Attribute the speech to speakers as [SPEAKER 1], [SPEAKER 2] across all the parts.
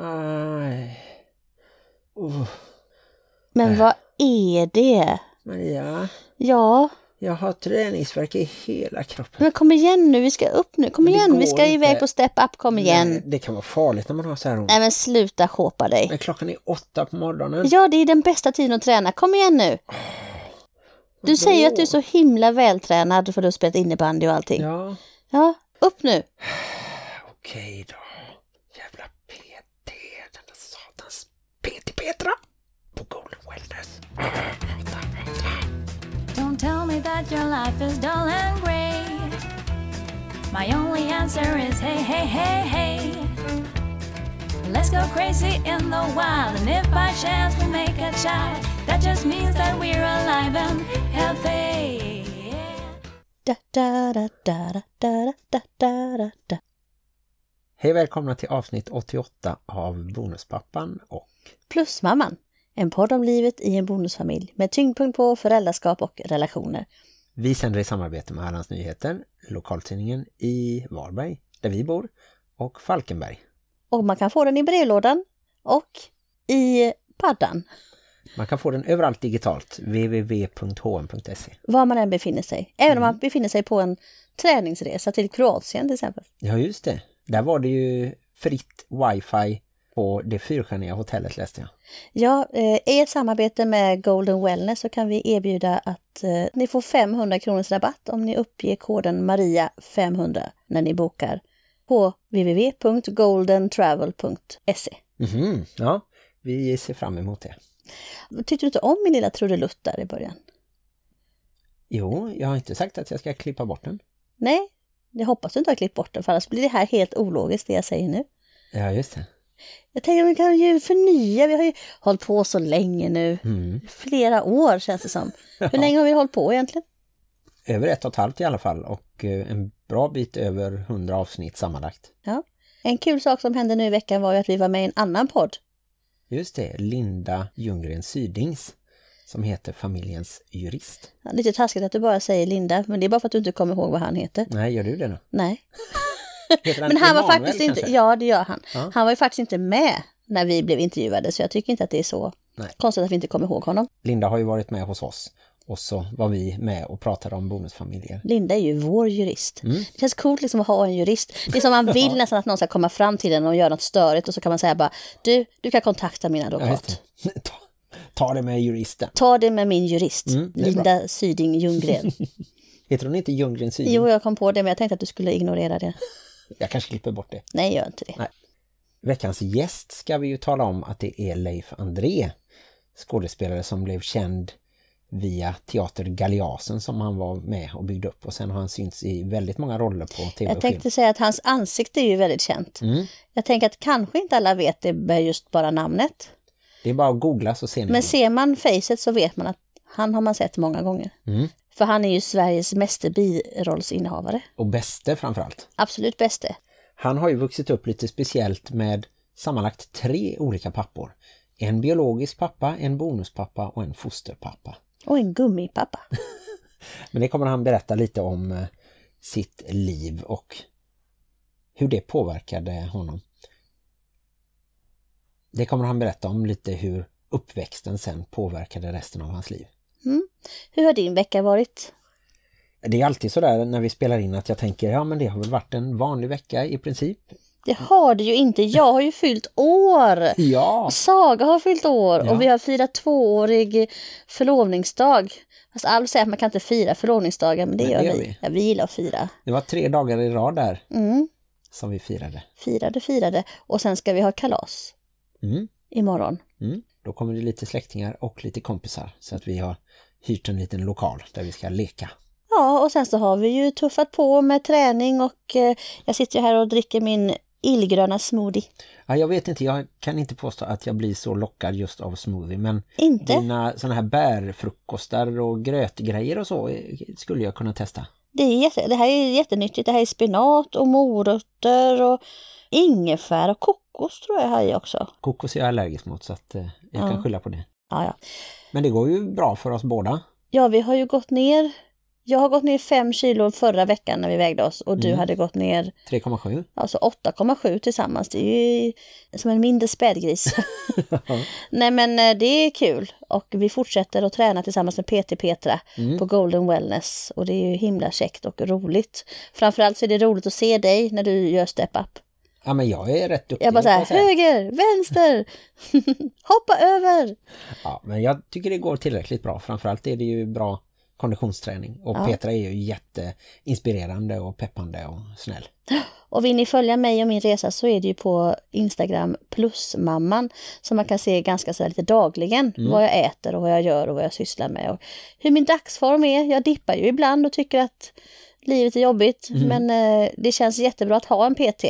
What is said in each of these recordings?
[SPEAKER 1] Aj. Uh,
[SPEAKER 2] Men vad är det?
[SPEAKER 1] Maria,
[SPEAKER 2] Ja,
[SPEAKER 1] jag har träningsvärk i hela kroppen.
[SPEAKER 2] men kom igen nu, vi ska upp nu. Kom igen, vi ska
[SPEAKER 1] inte.
[SPEAKER 2] iväg på step up, kom igen.
[SPEAKER 1] Nej, det kan vara farligt när man har så här ont.
[SPEAKER 2] Nej men sluta hoppa dig.
[SPEAKER 1] Men klockan är åtta på morgonen.
[SPEAKER 2] Ja, det är den bästa tiden att träna. Kom igen nu. Du säger att du är så himla vältränad för du har spelat innebandy och allting.
[SPEAKER 1] Ja,
[SPEAKER 2] Ja, upp nu.
[SPEAKER 1] okej då. Petra på Goal Wellness.
[SPEAKER 3] Don't tell me that your life is dull and grey My only answer is hey, hey, hey, hey Let's go crazy in the wild And if by chance we make a child That just means that we're alive and healthy.
[SPEAKER 1] Hej välkomna till avsnitt 88 av Bonuspappan och
[SPEAKER 2] Plusmamman. En podd om livet i en bonusfamilj med tyngdpunkt på föräldraskap och relationer.
[SPEAKER 1] vi sänder i samarbete med Hallands Nyheter, lokaltidningen i Varberg, där vi bor, och Falkenberg.
[SPEAKER 2] Och man kan få den i brevlådan och i paddan.
[SPEAKER 1] Man kan få den överallt digitalt, www.hm.se.
[SPEAKER 2] Var man än befinner sig. Även om man befinner sig på en träningsresa till Kroatien till exempel.
[SPEAKER 1] Ja just det, där var det ju fritt wifi på det fyrstjärniga hotellet läste jag.
[SPEAKER 2] Ja, eh, i ett samarbete med Golden Wellness så kan vi erbjuda att eh, ni får 500 kronors rabatt om ni uppger koden MARIA500 när ni bokar på www.goldentravel.se.
[SPEAKER 1] Mhm, ja, vi ser fram emot det.
[SPEAKER 2] Tyckte du inte om min lilla trudelutt där i början?
[SPEAKER 1] Jo, jag har inte sagt att jag ska klippa bort den.
[SPEAKER 2] Nej, jag hoppas du inte har klippt bort den för annars blir det här helt ologiskt det jag säger nu.
[SPEAKER 1] Ja, just det.
[SPEAKER 2] Jag tänker att vi kan ju förnya, vi har ju hållit på så länge nu.
[SPEAKER 1] Mm.
[SPEAKER 2] Flera år känns det som. Hur länge har vi hållit på egentligen?
[SPEAKER 1] Över ett och ett halvt i alla fall och eh, en bra bit över hundra avsnitt sammanlagt.
[SPEAKER 2] Ja. En kul sak som hände nu i veckan var ju att vi var med i en annan podd.
[SPEAKER 1] Just det, Linda Ljunggren Sydings som heter Familjens jurist.
[SPEAKER 2] Ja, Lite taskigt att du bara säger Linda, men det är bara för att du inte kommer ihåg vad han heter.
[SPEAKER 1] Nej, gör du det då?
[SPEAKER 2] Nej. Men han var
[SPEAKER 1] Emanuel,
[SPEAKER 2] faktiskt inte,
[SPEAKER 1] kanske?
[SPEAKER 2] ja det gör han.
[SPEAKER 1] Ja.
[SPEAKER 2] Han var ju faktiskt inte med när vi blev intervjuade så jag tycker inte att det är så
[SPEAKER 1] Nej.
[SPEAKER 2] konstigt att vi inte kommer ihåg honom.
[SPEAKER 1] Linda har ju varit med hos oss och så var vi med och pratade om bonusfamiljer.
[SPEAKER 2] Linda är ju vår jurist.
[SPEAKER 1] Mm.
[SPEAKER 2] Det känns coolt liksom att ha en jurist. Det är som man vill nästan att någon ska komma fram till en och göra något störigt och så kan man säga bara du, du kan kontakta min
[SPEAKER 1] Ja,
[SPEAKER 2] advokat.
[SPEAKER 1] det. Ta, ta det med juristen.
[SPEAKER 2] Ta det med min jurist,
[SPEAKER 1] Mm,
[SPEAKER 2] Linda Syding Ljunggren.
[SPEAKER 1] Heter hon inte Ljunggren Syding?
[SPEAKER 2] jo, jag kom på det men jag tänkte att du skulle ignorera det.
[SPEAKER 1] Jag kanske klipper bort det.
[SPEAKER 2] Nej, gör inte det.
[SPEAKER 1] Nej. Veckans gäst ska vi ju tala om att det är Leif André, skådespelare som blev känd via Teater Galeasen som han var med och byggde upp och sen har han synts i väldigt många roller på tv
[SPEAKER 2] Jag
[SPEAKER 1] film.
[SPEAKER 2] tänkte säga att hans ansikte är ju väldigt känt.
[SPEAKER 1] Mm.
[SPEAKER 2] Jag tänker att kanske inte alla vet det med just bara namnet.
[SPEAKER 1] Det är bara att googla så ser ni.
[SPEAKER 2] Men ser man facet så vet man att han har man sett många gånger.
[SPEAKER 1] Mm.
[SPEAKER 2] För han är ju Sveriges meste birollsinnehavare.
[SPEAKER 1] Och bäste framförallt.
[SPEAKER 2] Absolut bäste.
[SPEAKER 1] Han har ju vuxit upp lite speciellt med sammanlagt tre olika pappor. En biologisk pappa, en bonuspappa och en fosterpappa.
[SPEAKER 2] Och en gummipappa.
[SPEAKER 1] Men det kommer han berätta lite om eh, sitt liv och hur det påverkade honom. Det kommer han berätta om lite hur uppväxten sen påverkade resten av hans liv.
[SPEAKER 2] Hur har din vecka varit?
[SPEAKER 1] Det är alltid så där när vi spelar in att jag tänker, ja men det har väl varit en vanlig vecka i princip.
[SPEAKER 2] Det har du ju inte. Jag har ju fyllt år.
[SPEAKER 1] Ja,
[SPEAKER 2] Saga har fyllt år
[SPEAKER 1] Ja.
[SPEAKER 2] och vi har firat tvåårig förlovningsdag. Fast Alf säger att man kan inte fira förlovningsdagar, men det,
[SPEAKER 1] Men
[SPEAKER 2] gör,
[SPEAKER 1] det gör
[SPEAKER 2] vi.
[SPEAKER 1] vi.
[SPEAKER 2] Ja, vi gillar att fira.
[SPEAKER 1] det var tre dagar i rad där
[SPEAKER 2] Mm.
[SPEAKER 1] som vi firade.
[SPEAKER 2] Firade, firade. Och sen ska vi ha kalas
[SPEAKER 1] Mm.
[SPEAKER 2] Imorgon.
[SPEAKER 1] Mm. Då kommer det lite släktingar och lite kompisar så att vi har hyrt en liten lokal där vi ska leka.
[SPEAKER 2] Ja, och sen så har vi ju tuffat på med träning och eh, jag sitter här och dricker min illgröna smoothie.
[SPEAKER 1] Ja, jag vet inte, jag kan inte påstå att jag blir så lockad just av smoothie men
[SPEAKER 2] Inte?
[SPEAKER 1] dina sådana här bärfrukostar och grötgrejer och så eh, skulle jag kunna testa.
[SPEAKER 2] Det, är jätte, det här är jättenyttigt. Det här är spinat och morötter och ingefära och kokos tror jag här i också.
[SPEAKER 1] Kokos är jag allergisk mot så att eh, jag
[SPEAKER 2] Ja.
[SPEAKER 1] kan skylla på det.
[SPEAKER 2] Ja, ja.
[SPEAKER 1] Men det går ju bra för oss båda.
[SPEAKER 2] ja, vi har ju gått ner Jag har gått ner 5 kilo förra veckan när vi vägde oss och du
[SPEAKER 1] Mm.
[SPEAKER 2] hade gått ner
[SPEAKER 1] 3,7.
[SPEAKER 2] alltså 8,7 tillsammans. Det är ju som en mindre spädgris. Nej men eh, det är kul och vi fortsätter att träna tillsammans med PT Petra
[SPEAKER 1] Mm.
[SPEAKER 2] på Golden Wellness och det är ju himla käckt och roligt. Framförallt så är det roligt att se dig när du gör step up.
[SPEAKER 1] Ja men jag är rätt duktig.
[SPEAKER 2] Jag bara så här, höger, vänster, hoppa över.
[SPEAKER 1] Ja, men jag tycker det går tillräckligt bra. Framförallt är det ju bra konditionsträning. Och
[SPEAKER 2] Ja.
[SPEAKER 1] Petra är ju jätteinspirerande och peppande och snäll.
[SPEAKER 2] Och vill ni följa mig och min resa så är det ju på Instagram plusmamman som man kan se ganska så lite dagligen
[SPEAKER 1] Mm.
[SPEAKER 2] vad jag äter och vad jag gör och vad jag sysslar med och hur min dagsform är. Jag dippar ju ibland och tycker att livet är jobbigt
[SPEAKER 1] Mm.
[SPEAKER 2] men eh, det känns jättebra att ha en PT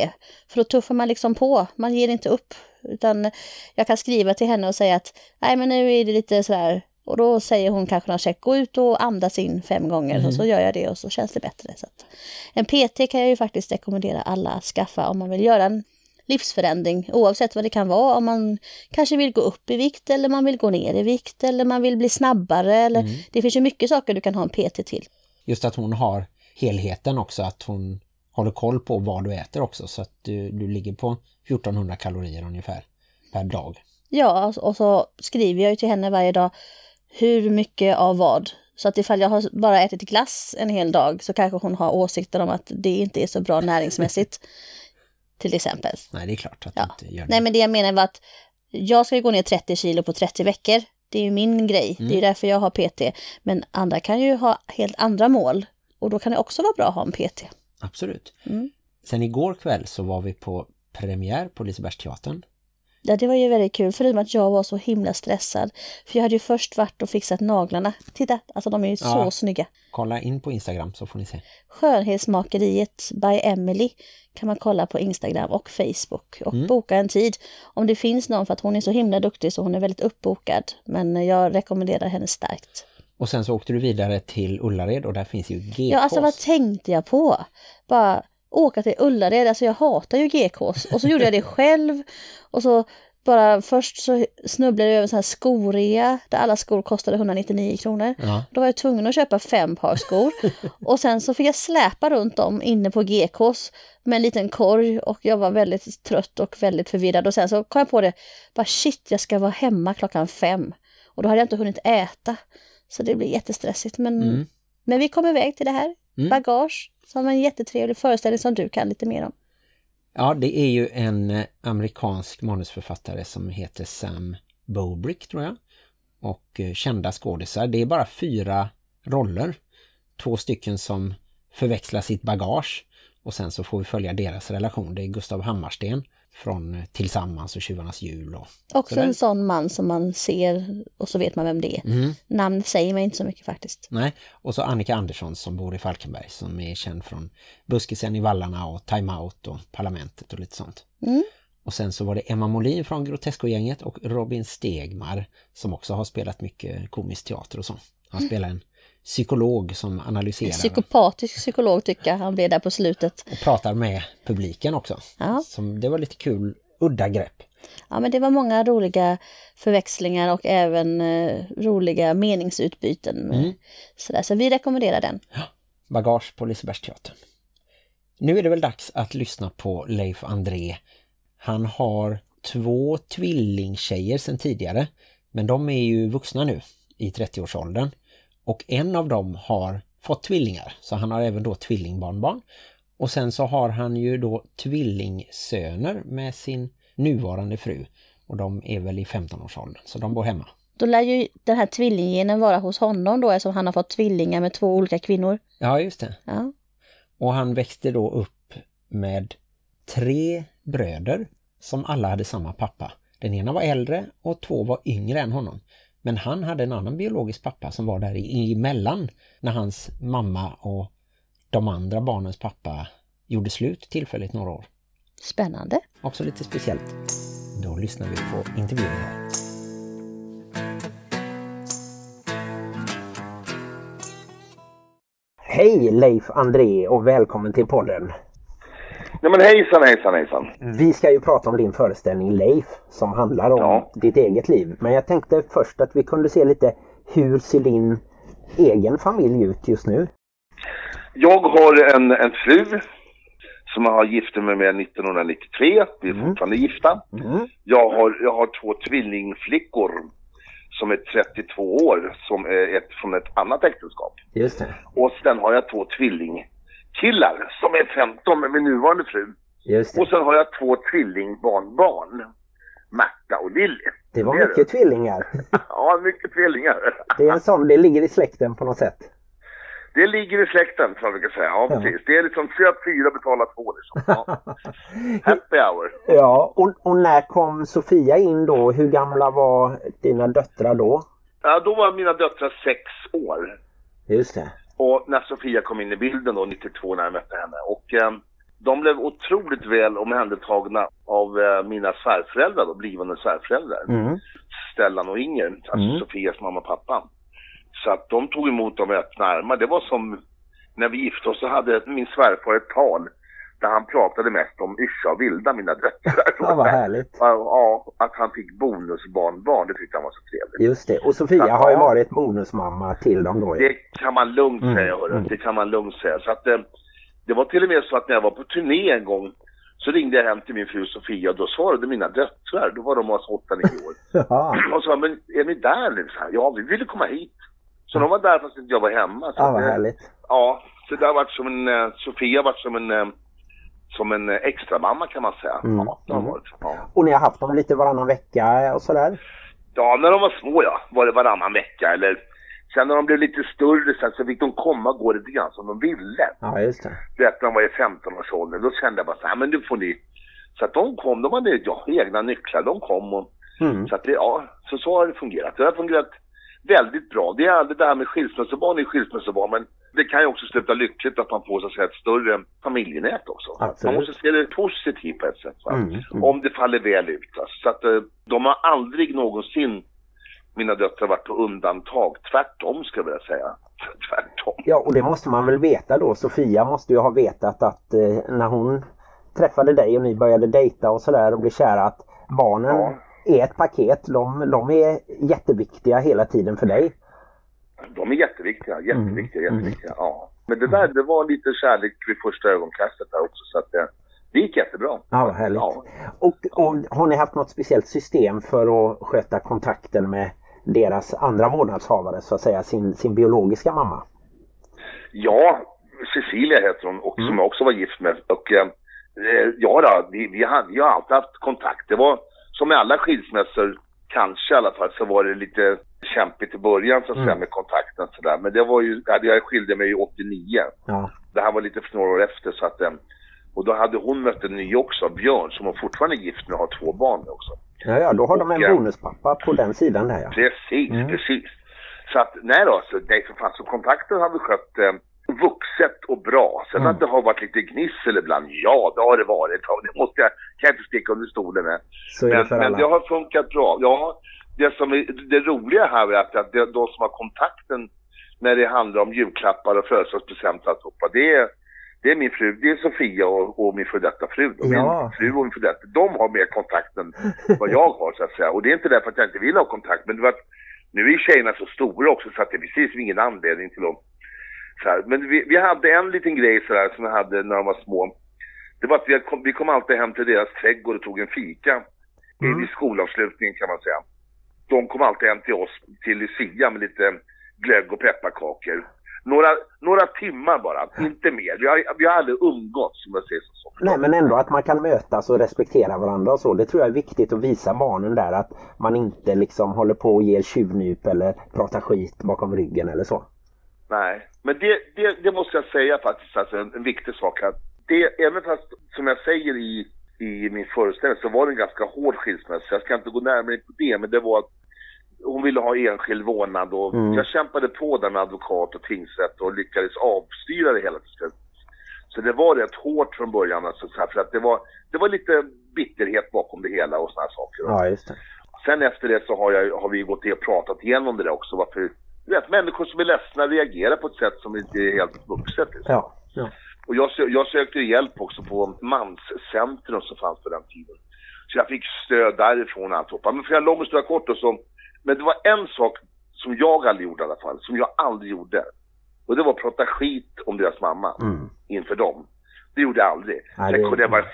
[SPEAKER 2] för då tuffar man liksom på, man ger inte upp utan jag kan skriva till henne och säga att nej men nu är det lite sådär och då säger hon kanske något check, gå ut och andas in fem gånger och så gör jag det och så känns det bättre. Så att, en PT kan jag ju faktiskt rekommendera alla att skaffa om man vill göra en livsförändring oavsett vad det kan vara. Om man kanske vill gå upp i vikt eller man vill gå ner i vikt eller man vill bli snabbare. Eller, Det finns ju mycket saker du kan ha en PT till.
[SPEAKER 1] Just att hon har helheten också. Att hon håller koll på vad du äter också. Så att du, du ligger på 1400 kalorier ungefär per dag.
[SPEAKER 2] Ja, och så skriver jag ju till henne varje dag hur mycket av vad. Så att ifall jag har bara ätit glass en hel dag så kanske hon har åsikter om att det inte är så bra näringsmässigt. till exempel.
[SPEAKER 1] Nej, det är klart att
[SPEAKER 2] Ja.
[SPEAKER 1] inte gör det.
[SPEAKER 2] Nej men det jag menar var att jag ska ju gå ner 30 kilo på 30 veckor. Det är ju min grej. Det är ju därför jag har PT. Men andra kan ju ha helt andra mål. Och då kan det också vara bra att ha en PT.
[SPEAKER 1] Absolut.
[SPEAKER 2] Mm.
[SPEAKER 1] Sen igår kväll så var vi på premiär på Lisebergsteatern.
[SPEAKER 2] Ja, det var ju väldigt kul förutom att jag var så himla stressad. För jag hade ju först varit och fixat naglarna. Titta, alltså de är ju så
[SPEAKER 1] Ja.
[SPEAKER 2] snygga.
[SPEAKER 1] Kolla in på Instagram så får ni se.
[SPEAKER 2] Skönhetsmakeriet by Emily kan man kolla på Instagram och Facebook och
[SPEAKER 1] Mm.
[SPEAKER 2] boka en tid. Om det finns någon för att hon är så himla duktig så hon är väldigt uppbokad. Men jag rekommenderar henne starkt.
[SPEAKER 1] Och sen så åkte du vidare till Ullared och där finns ju GKs.
[SPEAKER 2] Ja, alltså vad tänkte jag på? Bara åka till Ullared, alltså jag hatar ju GKs. Och så gjorde jag det själv. Och så bara först så snubblade jag över en sån här skorea där alla skor kostade 199 kronor.
[SPEAKER 1] Ja.
[SPEAKER 2] Då var jag tvungen att köpa fem par skor. och sen så fick jag släpa runt dem inne på GKs med en liten korg och jag var väldigt trött och väldigt förvirrad. Och sen så kom jag på det, bara shit jag ska vara hemma klockan fem. Och då hade jag inte hunnit äta. Så det blir jättestressigt. Men,
[SPEAKER 1] Mm.
[SPEAKER 2] men vi kom iväg till det här.
[SPEAKER 1] Mm.
[SPEAKER 2] Bagage, som en jättetrevlig föreställning som du kan lite mer om.
[SPEAKER 1] Ja, det är ju en eh, amerikansk manusförfattare som heter Sam Bobrick tror jag. Och eh, kända skådisar. Det är bara fyra roller. Två stycken som förväxlar sitt bagage. Och sen så får vi följa deras relation. Det är Gustav Hammarsten från Tillsammans och Tjuvarnas jul. Och...
[SPEAKER 2] Också
[SPEAKER 1] Så där-
[SPEAKER 2] en sån man som man ser och så vet man vem det är.
[SPEAKER 1] Mm.
[SPEAKER 2] Namnet säger mig inte så mycket faktiskt.
[SPEAKER 1] Nej, och så Annika Andersson som bor i Falkenberg som är känd från Buskisen i Vallarna och Time Out och Parlamentet och lite sånt.
[SPEAKER 2] Mm.
[SPEAKER 1] Och sen så var det Emma Molin från Grotesco-gänget och Robin Stegmar som också har spelat mycket komisk teater och så. Han spelar en psykolog som analyserar
[SPEAKER 2] Psykopatisk psykolog tycker jag han blev där på slutet.
[SPEAKER 1] och pratar med publiken också.
[SPEAKER 2] Ja.
[SPEAKER 1] Som, det var lite kul, udda grepp.
[SPEAKER 2] Ja, men det var många roliga förväxlingar och även eh, roliga meningsutbyten.
[SPEAKER 1] Mm.
[SPEAKER 2] Sådär, så vi rekommenderar den.
[SPEAKER 1] Bagage på Lisebergsteatern. Nu är det väl dags att lyssna på Leif André. Han har två tvillingtjejer sedan tidigare. Men de är ju vuxna nu i 30-årsåldern. Och en av dem har fått tvillingar. Så han har även då tvillingbarnbarn. Och sen så har han ju då tvillingsöner med sin nuvarande fru. Och de är väl i 15-årsåldern. Så de bor hemma.
[SPEAKER 2] Då lär ju den här tvillinggenen vara hos honom då eftersom han har fått tvillingar med två olika kvinnor.
[SPEAKER 1] Ja, just det.
[SPEAKER 2] Ja.
[SPEAKER 1] Och han växte då upp med tre bröder som alla hade samma pappa. Den ena var äldre och två var yngre än honom. Men han hade en annan biologisk pappa som var där i- emellan när hans mamma och de andra barnens pappa gjorde slut tillfälligt några år.
[SPEAKER 2] Spännande.
[SPEAKER 1] Också lite speciellt. Då lyssnar vi på intervjun här. Hej Leif André och välkommen till podden.
[SPEAKER 4] Nej men hejsan hejsan hejsan.
[SPEAKER 1] Vi ska ju prata om din föreställning Leif som handlar om
[SPEAKER 4] Ja.
[SPEAKER 1] ditt eget liv. Men jag tänkte först att vi kunde se lite hur ser din egen familj ut just nu?
[SPEAKER 4] Jag har en, en fru som jag har gift mig med 1993. Vi är
[SPEAKER 5] Mm.
[SPEAKER 4] fortfarande gifta.
[SPEAKER 5] Mm.
[SPEAKER 4] Jag har, jag har två tvillingflickor som är 32 år, som är ett, från ett annat äktenskap.
[SPEAKER 5] Just det.
[SPEAKER 4] Och sen har jag två tvillingkillar som är 15 med min nuvarande fru.
[SPEAKER 5] Det.
[SPEAKER 4] Och sen har jag två tvillingbarnbarn. Märta och Lilly.
[SPEAKER 5] Det var
[SPEAKER 4] Det
[SPEAKER 5] mycket tvillingar.
[SPEAKER 4] Ja, mycket tvillingar.
[SPEAKER 5] Det är en sån, det ligger i släkten på något sätt.
[SPEAKER 4] Det ligger i släkten, jag vi kan säga. Ja,
[SPEAKER 5] Ja.
[SPEAKER 4] precis. Det är liksom köp fyra, betala två liksom. Ja. Happy hour.
[SPEAKER 5] Ja, och, och när kom Sofia in då? Hur gamla var dina döttrar då?
[SPEAKER 4] Ja, då var mina döttrar sex år.
[SPEAKER 5] Just det.
[SPEAKER 4] Och när Sofia kom in i bilden då, 92, när jag mötte henne. Och eh, de blev otroligt väl omhändertagna av eh, mina svärföräldrar då, blivande svärföräldrar.
[SPEAKER 5] Mm.
[SPEAKER 4] Stellan och Inger, alltså
[SPEAKER 5] Mm.
[SPEAKER 4] Sofias mamma och pappa. Så att de tog emot dem med öppna armar. Det var som när vi gifte oss så hade min svärfar ett tal där han pratade mest om Yrsa och Vilda, mina döttrar.
[SPEAKER 5] Ja, vad härligt.
[SPEAKER 4] Ja, att han fick bonusbarnbarn, det tyckte han var så trevligt.
[SPEAKER 5] Just det. Och Sofia har ju varit bonusmamma till dem då.
[SPEAKER 4] Det kan man lugnt
[SPEAKER 5] Mm,
[SPEAKER 4] säga, hörru.
[SPEAKER 5] mm.
[SPEAKER 4] Det kan man lugnt säga. Så att, eh, det var till och med så att när jag var på turné en gång så ringde jag hem till min fru Sofia och då svarade mina döttrar, då var de alltså 8-9 år. Och sa, men är ni där nu? Så här, ja, vi ville komma hit. Så de var där fast inte jag var hemma. Så
[SPEAKER 5] ja vad
[SPEAKER 4] det-
[SPEAKER 5] härligt.
[SPEAKER 4] Ja, så det har varit som en, eh, Sofia har varit som en, eh, som en extra mamma kan man säga.
[SPEAKER 5] Mm,
[SPEAKER 4] Ja, det har
[SPEAKER 5] mm.
[SPEAKER 4] varit. Ja.
[SPEAKER 5] Och ni har haft dem lite varannan vecka och sådär?
[SPEAKER 4] ja, när de var små ja, var det varannan vecka eller Sen när de blev lite större sen så fick de komma och gå lite grann som de ville.
[SPEAKER 5] Ja, just det.
[SPEAKER 4] Vet, när de var i 15-årsåldern, då kände jag bara så här, men nu får ni. Så att de kom, de hade ja, egna nycklar, de kom och
[SPEAKER 5] Mm.
[SPEAKER 4] så att det, ja, så, så har det fungerat. Det har fungerat väldigt bra. Det är aldrig det här med skilsmässobarn är skilsmässobarn, men det kan ju också sluta lyckligt att man får så att säga ett större familjenät också.
[SPEAKER 5] Absolut.
[SPEAKER 4] Man måste se det positivt på ett sätt.
[SPEAKER 5] Mm, mm.
[SPEAKER 4] Om det faller väl ut. Alltså. Så att eh, de har aldrig någonsin, mina döttrar, varit på undantag. Tvärtom ska jag vilja säga. Tvärtom.
[SPEAKER 5] Ja, och det måste man väl veta då. Sofia måste ju ha vetat att eh, när hon träffade dig och ni började dejta och sådär och blev kära att barnen
[SPEAKER 4] Ja.
[SPEAKER 5] är ett paket. De, de är jätteviktiga hela tiden för dig.
[SPEAKER 4] De är jätteviktiga, jätteviktiga,
[SPEAKER 5] Mm,
[SPEAKER 4] jätteviktiga. Ja. Men det där, det var lite kärlek vid första ögonkastet där också. Så att det, det gick jättebra.
[SPEAKER 5] Ja, vad härligt.
[SPEAKER 4] Ja.
[SPEAKER 5] Och, och har ni haft något speciellt system för att sköta kontakten med deras andra vårdnadshavare, så att säga, sin, sin biologiska mamma?
[SPEAKER 4] Ja, Cecilia heter hon och som jag också var gift med. Och eh, eh, ja då, vi, vi, hade, vi har alltid haft kontakt. Det var som med alla skilsmässor, kanske i alla fall, så var det lite kämpigt i början så att säga
[SPEAKER 5] Mm.
[SPEAKER 4] med kontakten sådär. Men det var ju, jag skilde mig ju 89.
[SPEAKER 5] Ja,
[SPEAKER 4] Det här var lite för några år efter så att eh, och då hade hon mött en ny också, Björn, som hon fortfarande är gift med och har två barn med också.
[SPEAKER 5] ja, ja då har de
[SPEAKER 4] Och,
[SPEAKER 5] en
[SPEAKER 4] ja.
[SPEAKER 5] bonuspappa på den sidan där ja.
[SPEAKER 4] Precis,
[SPEAKER 5] Mm.
[SPEAKER 4] precis. Så att, nej då, så, nej för fan, så kontakten vi skött eh, vuxet och bra. Sen
[SPEAKER 5] Mm.
[SPEAKER 4] att det har varit lite gnissel ibland, ja det har det varit. Det måste jag, kan jag inte sticka under stolen med.
[SPEAKER 5] Är det
[SPEAKER 4] Men, men det har funkat bra. Ja, det som är det roliga här är att, att det, de som har kontakten när det handlar om julklappar och födelsedagspresenter och alltihopa, det är, det är min fru, det är Sofia och, och min före detta fru.
[SPEAKER 5] Ja.
[SPEAKER 4] Min fru och min före detta, de har mer kontakt än vad jag har så att säga. Och det är inte därför att jag inte vill ha kontakt, men det var att nu är tjejerna så stora också så att det precis ingen anledning till att så här. Men vi, vi hade en liten grej sådär som vi hade när de var små. Det var att vi kom, vi kom alltid hem till deras trädgård och tog en fika
[SPEAKER 5] Mm.
[SPEAKER 4] i skolavslutningen kan man säga. De kom alltid hem till oss, till Lucia med lite glögg och pepparkakor. Några, några timmar bara, inte mer. Vi har, vi har aldrig umgåtts som jag säger så.
[SPEAKER 5] Nej men ändå att man kan mötas och respektera varandra och så. Det tror jag är viktigt att visa barnen där att man inte liksom håller på och ger tjuvnyp eller pratar skit bakom ryggen eller så.
[SPEAKER 4] Nej, men det, det, det måste jag säga faktiskt, alltså en, en viktig sak här. Det, även fast, som jag säger i, i min föreställning, så var det en ganska hård skilsmässa. Jag ska inte gå närmare in på det, men det var att hon ville ha enskild vårdnad och
[SPEAKER 5] Mm.
[SPEAKER 4] jag kämpade på där med advokat och tingsrätt och lyckades avstyra det hela till slut. Så det var rätt hårt från början, alltså, så här, för att det var, det var lite bitterhet bakom det hela och såna här saker.
[SPEAKER 5] Ja just det.
[SPEAKER 4] Sen efter det så har, jag, har vi gått och pratat igenom det där också. Varför, du vet, människor som är ledsna reagerar på ett sätt som inte är helt vuxet. Liksom.
[SPEAKER 5] Ja. ja.
[SPEAKER 4] Och jag, sö- jag sökte hjälp också på manscentrum som fanns på den tiden. Så jag fick stöd därifrån och alltihopa. Men för en lång historia kort och så. Men det var en sak som jag aldrig gjorde i alla fall, som jag aldrig gjorde. Och det var att prata skit om deras mamma
[SPEAKER 5] Mm.
[SPEAKER 4] inför dem. Det gjorde jag aldrig.
[SPEAKER 5] Nej,
[SPEAKER 4] sen,
[SPEAKER 5] det-
[SPEAKER 4] kunde jag vara,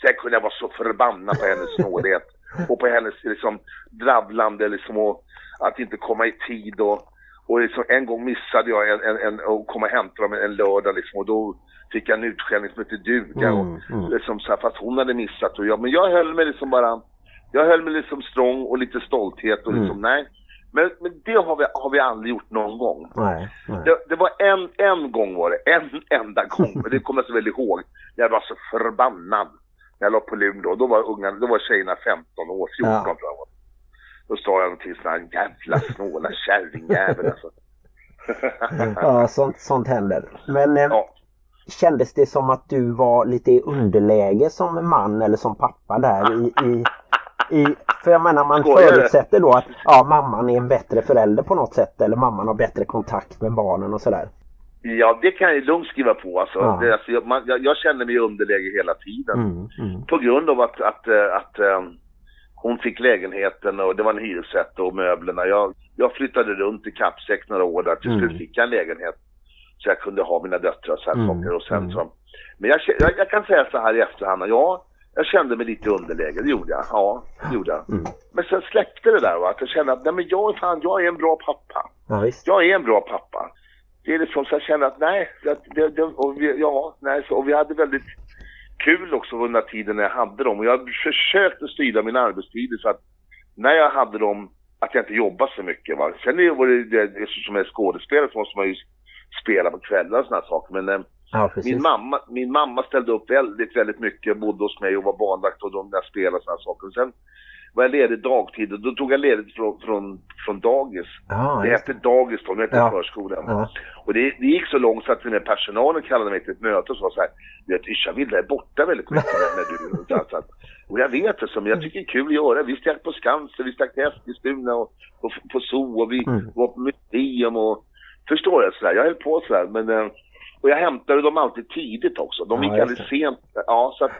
[SPEAKER 4] sen kunde jag vara så förbannad på hennes snålhet och på hennes liksom dravlande liksom och att inte komma i tid och, och liksom, en gång missade jag en, en, en, att komma och hämta dem en lördag liksom och då fick jag en utskällning som hette duga.
[SPEAKER 5] Mm,
[SPEAKER 4] och,
[SPEAKER 5] mm.
[SPEAKER 4] liksom, så här, fast hon hade missat och jag, men jag höll mig liksom bara, jag höll mig liksom strong och lite stolthet och liksom nej. Men, men det har vi, har vi aldrig gjort någon gång.
[SPEAKER 5] Nej, nej.
[SPEAKER 4] Det, det var en, en gång var det, en enda gång, men det kommer jag så väldigt ihåg. Jag var så förbannad när jag låg på luren då. Då var, unga, då var tjejerna 15 år, 14
[SPEAKER 5] Ja.
[SPEAKER 4] tror jag var. Då sa jag någonting sån här, jävla snåla kärringjävel alltså.
[SPEAKER 5] Ja, sånt, sånt händer. Men eh,
[SPEAKER 4] ja.
[SPEAKER 5] kändes det som att du var lite i underläge som man eller som pappa där i, i, i för jag menar man förutsätter då att ja, mamman är en bättre förälder på något sätt eller mamman har bättre kontakt med barnen och sådär.
[SPEAKER 4] ja, det kan jag lugnt skriva på alltså.
[SPEAKER 5] Ja.
[SPEAKER 4] Det, alltså jag, man, jag, jag kände mig i underläge hela tiden.
[SPEAKER 5] Mm, mm,
[SPEAKER 4] På grund av att, att, eh, att, eh, hon fick lägenheten och det var en hyresrätt och möblerna. Jag, jag flyttade runt i kappsäck några år där. Till
[SPEAKER 5] Mm.
[SPEAKER 4] slut fick jag en lägenhet. Så jag kunde ha mina döttrar och så här
[SPEAKER 5] Mm,
[SPEAKER 4] saker. Och sen
[SPEAKER 5] mm.
[SPEAKER 4] så. Men jag, jag, jag kan säga så här i efterhand. Ja, jag kände mig lite i underläge. Det gjorde jag. Ja, det gjorde jag.
[SPEAKER 5] mm.
[SPEAKER 4] Men sen släppte det där. Va? Att jag kände att nej, men jag, fan, jag är en bra pappa.
[SPEAKER 5] Ja, visst.
[SPEAKER 4] Jag är en bra pappa. Det är liksom så jag känner att nej, det, det, och vi, ja, nej, så, och vi hade väldigt kul också under tiden när jag hade dem. Och jag försökte styra mina arbetstider så att när jag hade dem, att jag inte jobbade så mycket. Va? Sen är det, det, som är skådespelare så måste man ju spela på kvällar och sådana saker. Men eh,
[SPEAKER 5] Ja,
[SPEAKER 4] min mamma, min mamma ställde upp väldigt, väldigt mycket, bodde hos mig och var barnvakt och de där spelade och sådana saker. Sen var jag ledig dagtid och då tog jag ledigt från, från, från dagis.
[SPEAKER 5] Ja,
[SPEAKER 4] det hette dagis då, det hette
[SPEAKER 5] Ja.
[SPEAKER 4] förskolan.
[SPEAKER 5] Ja.
[SPEAKER 4] Och det, det gick så långt så att och med personalen kallade mig till ett möte och sa så här, du vet Yrsa-Vilda är borta väldigt mycket när, du... Så, så, och jag vet det, som jag tycker det är kul att göra. Vi stack på Skansen, vi stack till Eskilstuna och, och på zoo och vi
[SPEAKER 5] Mm.
[SPEAKER 4] var på museum och... Förstår jag sådär, jag höll på sådär men... eh, Och jag hämtade dem alltid tidigt också. De
[SPEAKER 5] Ja,
[SPEAKER 4] gick
[SPEAKER 5] just
[SPEAKER 4] aldrig sent. Ja, så att